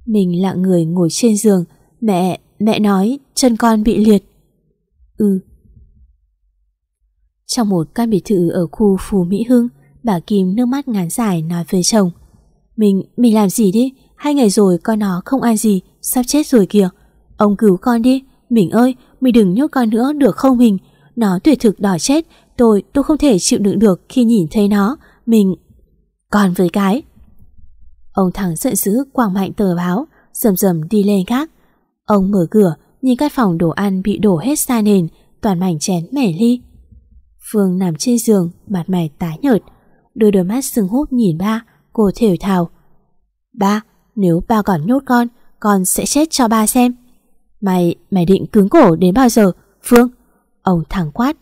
Mình lặng người ngồi trên giường, mẹ, mẹ nói chân con bị liệt. Ừ. Trong một căn biệt thự ở khu Phú Mỹ Hưng, bà Kim nước mắt ngán dài nói với chồng. Mình, mình làm gì đi? Hai ngày rồi con nó không ăn gì, sắp chết rồi kìa. Ông cứu con đi. Mình ơi, mình đừng nhốt con nữa được không mình? Nó tuyệt thực đòi chết. Tôi, tôi không thể chịu đựng được khi nhìn thấy nó. Mình... Còn với cái... Ông thằng giận dữ quảng mạnh tờ báo, rầm rầm đi lên gác. Ông mở cửa, nhìn các phòng đồ ăn bị đổ hết xa nền, toàn mảnh chén mẻ ly. Phương nằm trên giường, mặt mày tái nhợt, đôi đôi mắt sưng húp nhìn ba, cô thều thào. Ba, nếu ba còn nhốt con, con sẽ chết cho ba xem. Mày, mày định cứng cổ đến bao giờ, Phương? Ông thẳng quát.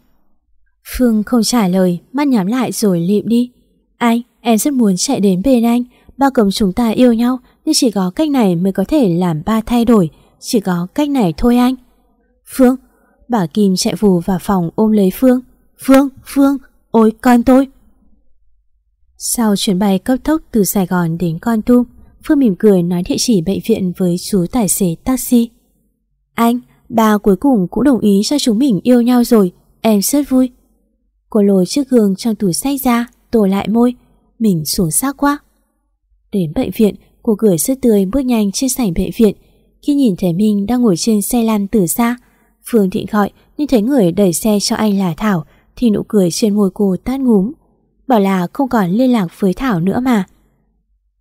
Phương không trả lời, mắt nhắm lại rồi lịm đi. Anh, em rất muốn chạy đến bên anh. Ba cầm chúng ta yêu nhau, nhưng chỉ có cách này mới có thể làm ba thay đổi. Chỉ có cách này thôi anh. Phương, bà Kim chạy vù vào phòng ôm lấy Phương. Phương, Phương, ôi con tôi. Sau chuyến bay cấp tốc từ Sài Gòn đến Con Tum, Phương mỉm cười nói địa chỉ bệnh viện với chú tài xế taxi. Anh, bà cuối cùng cũng đồng ý cho chúng mình yêu nhau rồi, em rất vui. Cô lồi chiếc gương trong tủ sách ra, tổ lại môi. Mình xuống xác quá. Đến bệnh viện, cô cười rất tươi bước nhanh trên sảnh bệnh viện. Khi nhìn thấy Minh đang ngồi trên xe lăn từ xa, Phương thịnh gọi nhưng thấy người đẩy xe cho anh là Thảo thì nụ cười trên môi cô tát ngúm. Bảo là không còn liên lạc với Thảo nữa mà.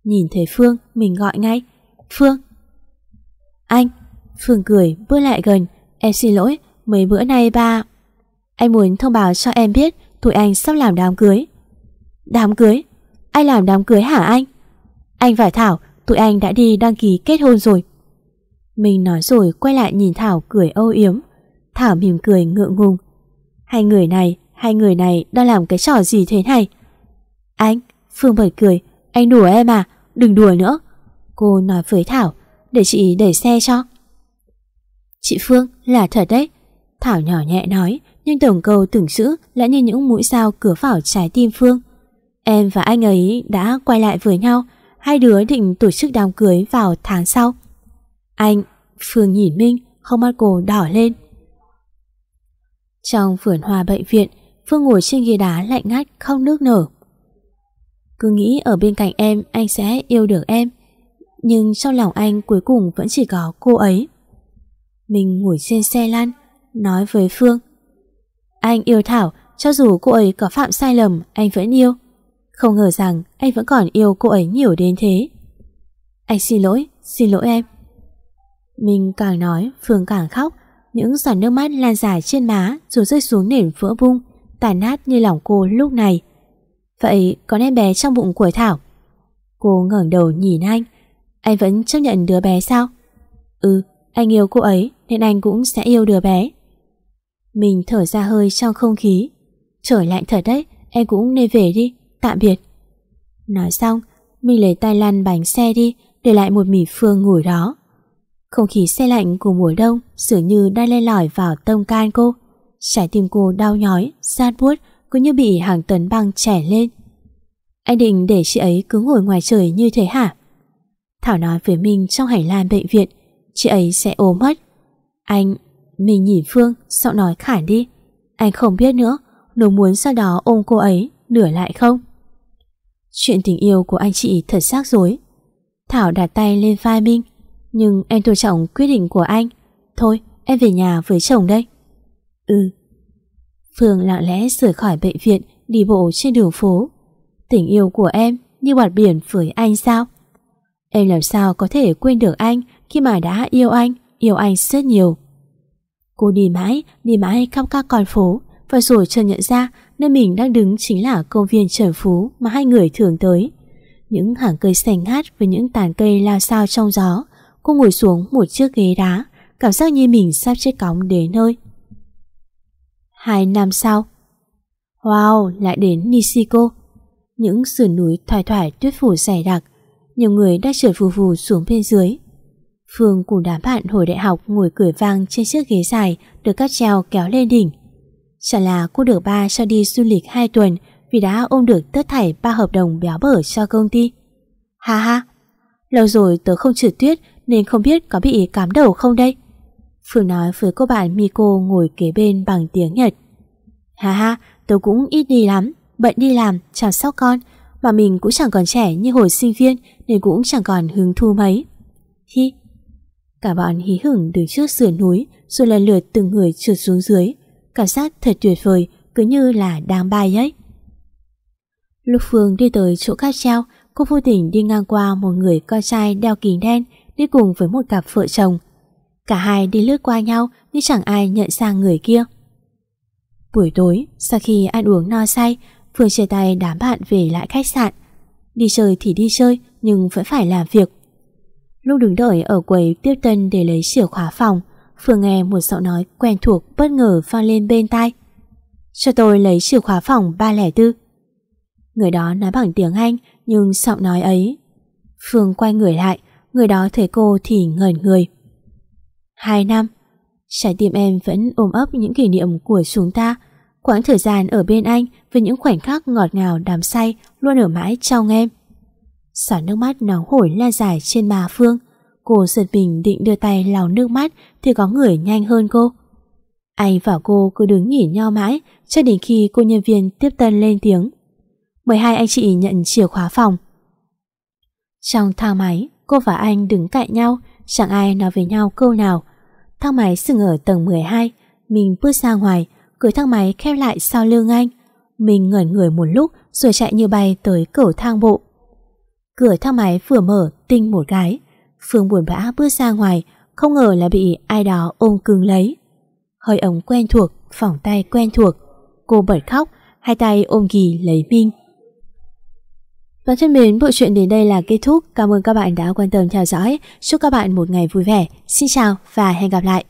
Nhìn thấy Phương, mình gọi ngay. Phương! Anh! Phương cười, bước lại gần. Em xin lỗi, mấy bữa nay ba... Anh muốn thông báo cho em biết tụi anh sắp làm đám cưới. Đám cưới? Anh làm đám cưới hả anh? Anh và Thảo, tụi anh đã đi đăng ký kết hôn rồi. Mình nói rồi quay lại nhìn Thảo cười âu yếm. Thảo mỉm cười ngượng ngùng. Hai người này, hai người này đang làm cái trò gì thế này? Anh, Phương bật cười, anh đùa em à, đừng đùa nữa. Cô nói với Thảo, để chị đẩy xe cho. Chị Phương, là thật đấy. Thảo nhỏ nhẹ nói, nhưng tổng câu từng chữ lại như những mũi dao cửa vào trái tim Phương. Em và anh ấy đã quay lại với nhau, hai đứa định tổ chức đám cưới vào tháng sau. Anh, Phương nhìn Minh, không mắt cô đỏ lên. Trong vườn hoa bệnh viện, Phương ngồi trên ghế đá lạnh ngắt không nước nở. Cứ nghĩ ở bên cạnh em anh sẽ yêu được em, nhưng trong lòng anh cuối cùng vẫn chỉ có cô ấy. Mình ngồi trên xe lăn, nói với Phương. Anh yêu Thảo, cho dù cô ấy có phạm sai lầm, anh vẫn yêu. Không ngờ rằng anh vẫn còn yêu cô ấy nhiều đến thế. Anh xin lỗi, xin lỗi em. Mình càng nói, Phương càng khóc, những giọt nước mắt lan dài trên má rồi rơi xuống nền vỡ vung, tàn nát như lòng cô lúc này. Vậy còn em bé trong bụng của Thảo? Cô ngẩng đầu nhìn anh. Anh vẫn chấp nhận đứa bé sao? Ừ, anh yêu cô ấy nên anh cũng sẽ yêu đứa bé. Mình thở ra hơi trong không khí. Trời lạnh thật đấy, em cũng nên về đi, tạm biệt. Nói xong, mình lấy tay lăn bánh xe đi, để lại một mỉ phương ngồi đó. Không khí xe lạnh của mùa đông dường như đang lên lỏi vào tâm can cô. Trái tim cô đau nhói, sát buốt, cứ như bị hàng tấn băng trẻ lên. Anh định để chị ấy cứ ngồi ngoài trời như thế hả? Thảo nói với mình trong hành lang bệnh viện, chị ấy sẽ ốm mất. Anh, mình nhìn Phương, giọng nói khản đi. Anh không biết nữa, nếu muốn sau đó ôm cô ấy, nửa lại không? Chuyện tình yêu của anh chị thật xác dối. Thảo đặt tay lên vai Minh, nhưng em tôn trọng quyết định của anh. Thôi, em về nhà với chồng đây. Ừ. Phương lặng lẽ rời khỏi bệnh viện, đi bộ trên đường phố. Tình yêu của em như bọt biển với anh sao? Em làm sao có thể quên được anh khi mà đã yêu anh, yêu anh rất nhiều. Cô đi mãi, đi mãi khắp các con phố và rồi chợt nhận ra nơi mình đang đứng chính là công viên Trần Phú mà hai người thường tới. Những hàng cây xanh ngát với những tàn cây lao sao trong gió. Cô ngồi xuống một chiếc ghế đá, cảm giác như mình sắp chết cóng đến nơi. Hai năm sau Wow, lại đến Nishiko. Những sườn núi thoải thoải tuyết phủ dày đặc, nhiều người đã trượt phù phù xuống bên dưới. Phương cùng đám bạn hồi đại học ngồi cười vang trên chiếc ghế dài được cắt treo kéo lên đỉnh. chả là cô được ba cho đi du lịch 2 tuần vì đã ôm được tất thảy ba hợp đồng béo bở cho công ty. Ha ha, lâu rồi tớ không trượt tuyết nên không biết có bị cám đầu không đây. Phương nói với cô bạn Miko ngồi kế bên bằng tiếng Nhật. Ha ha, tớ cũng ít đi lắm, bận đi làm, chăm sóc con, mà mình cũng chẳng còn trẻ như hồi sinh viên nên cũng chẳng còn hứng thu mấy. Hi. Cả bọn hí hửng đứng trước sườn núi rồi lần lượt từng người trượt xuống dưới. Cảm giác thật tuyệt vời, cứ như là đang bay ấy. Lúc Phương đi tới chỗ cáp treo, cô vô tình đi ngang qua một người con trai đeo kính đen đi cùng với một cặp vợ chồng. Cả hai đi lướt qua nhau nhưng chẳng ai nhận ra người kia. Buổi tối, sau khi ăn uống no say, Phương chia tay đám bạn về lại khách sạn. Đi chơi thì đi chơi, nhưng vẫn phải làm việc. Lúc đứng đợi ở quầy tiếp tân để lấy chìa khóa phòng, Phương nghe một giọng nói quen thuộc bất ngờ vang lên bên tai. Cho tôi lấy chìa khóa phòng 304. Người đó nói bằng tiếng Anh, nhưng giọng nói ấy. Phương quay người lại, người đó thấy cô thì ngẩn người. Hai năm, trái tim em vẫn ôm ấp những kỷ niệm của chúng ta, Quãng thời gian ở bên anh với những khoảnh khắc ngọt ngào đắm say luôn ở mãi trong em. Giọt nước mắt nóng hổi la dài trên má Phương. Cô giật mình định đưa tay lau nước mắt thì có người nhanh hơn cô. Anh và cô cứ đứng nghỉ nhau mãi cho đến khi cô nhân viên tiếp tân lên tiếng. mười hai anh chị nhận chìa khóa phòng. Trong thang máy, cô và anh đứng cạnh nhau, chẳng ai nói với nhau câu nào. Thang máy dừng ở tầng 12, mình bước ra ngoài, cửa thang máy khép lại sau lưng anh. Mình ngẩn người một lúc rồi chạy như bay tới cửa thang bộ. Cửa thang máy vừa mở tinh một cái. Phương buồn bã bước ra ngoài, không ngờ là bị ai đó ôm cứng lấy. Hơi ống quen thuộc, phỏng tay quen thuộc. Cô bật khóc, hai tay ôm ghì lấy Minh. Và thân mến, bộ truyện đến đây là kết thúc. Cảm ơn các bạn đã quan tâm theo dõi. Chúc các bạn một ngày vui vẻ. Xin chào và hẹn gặp lại.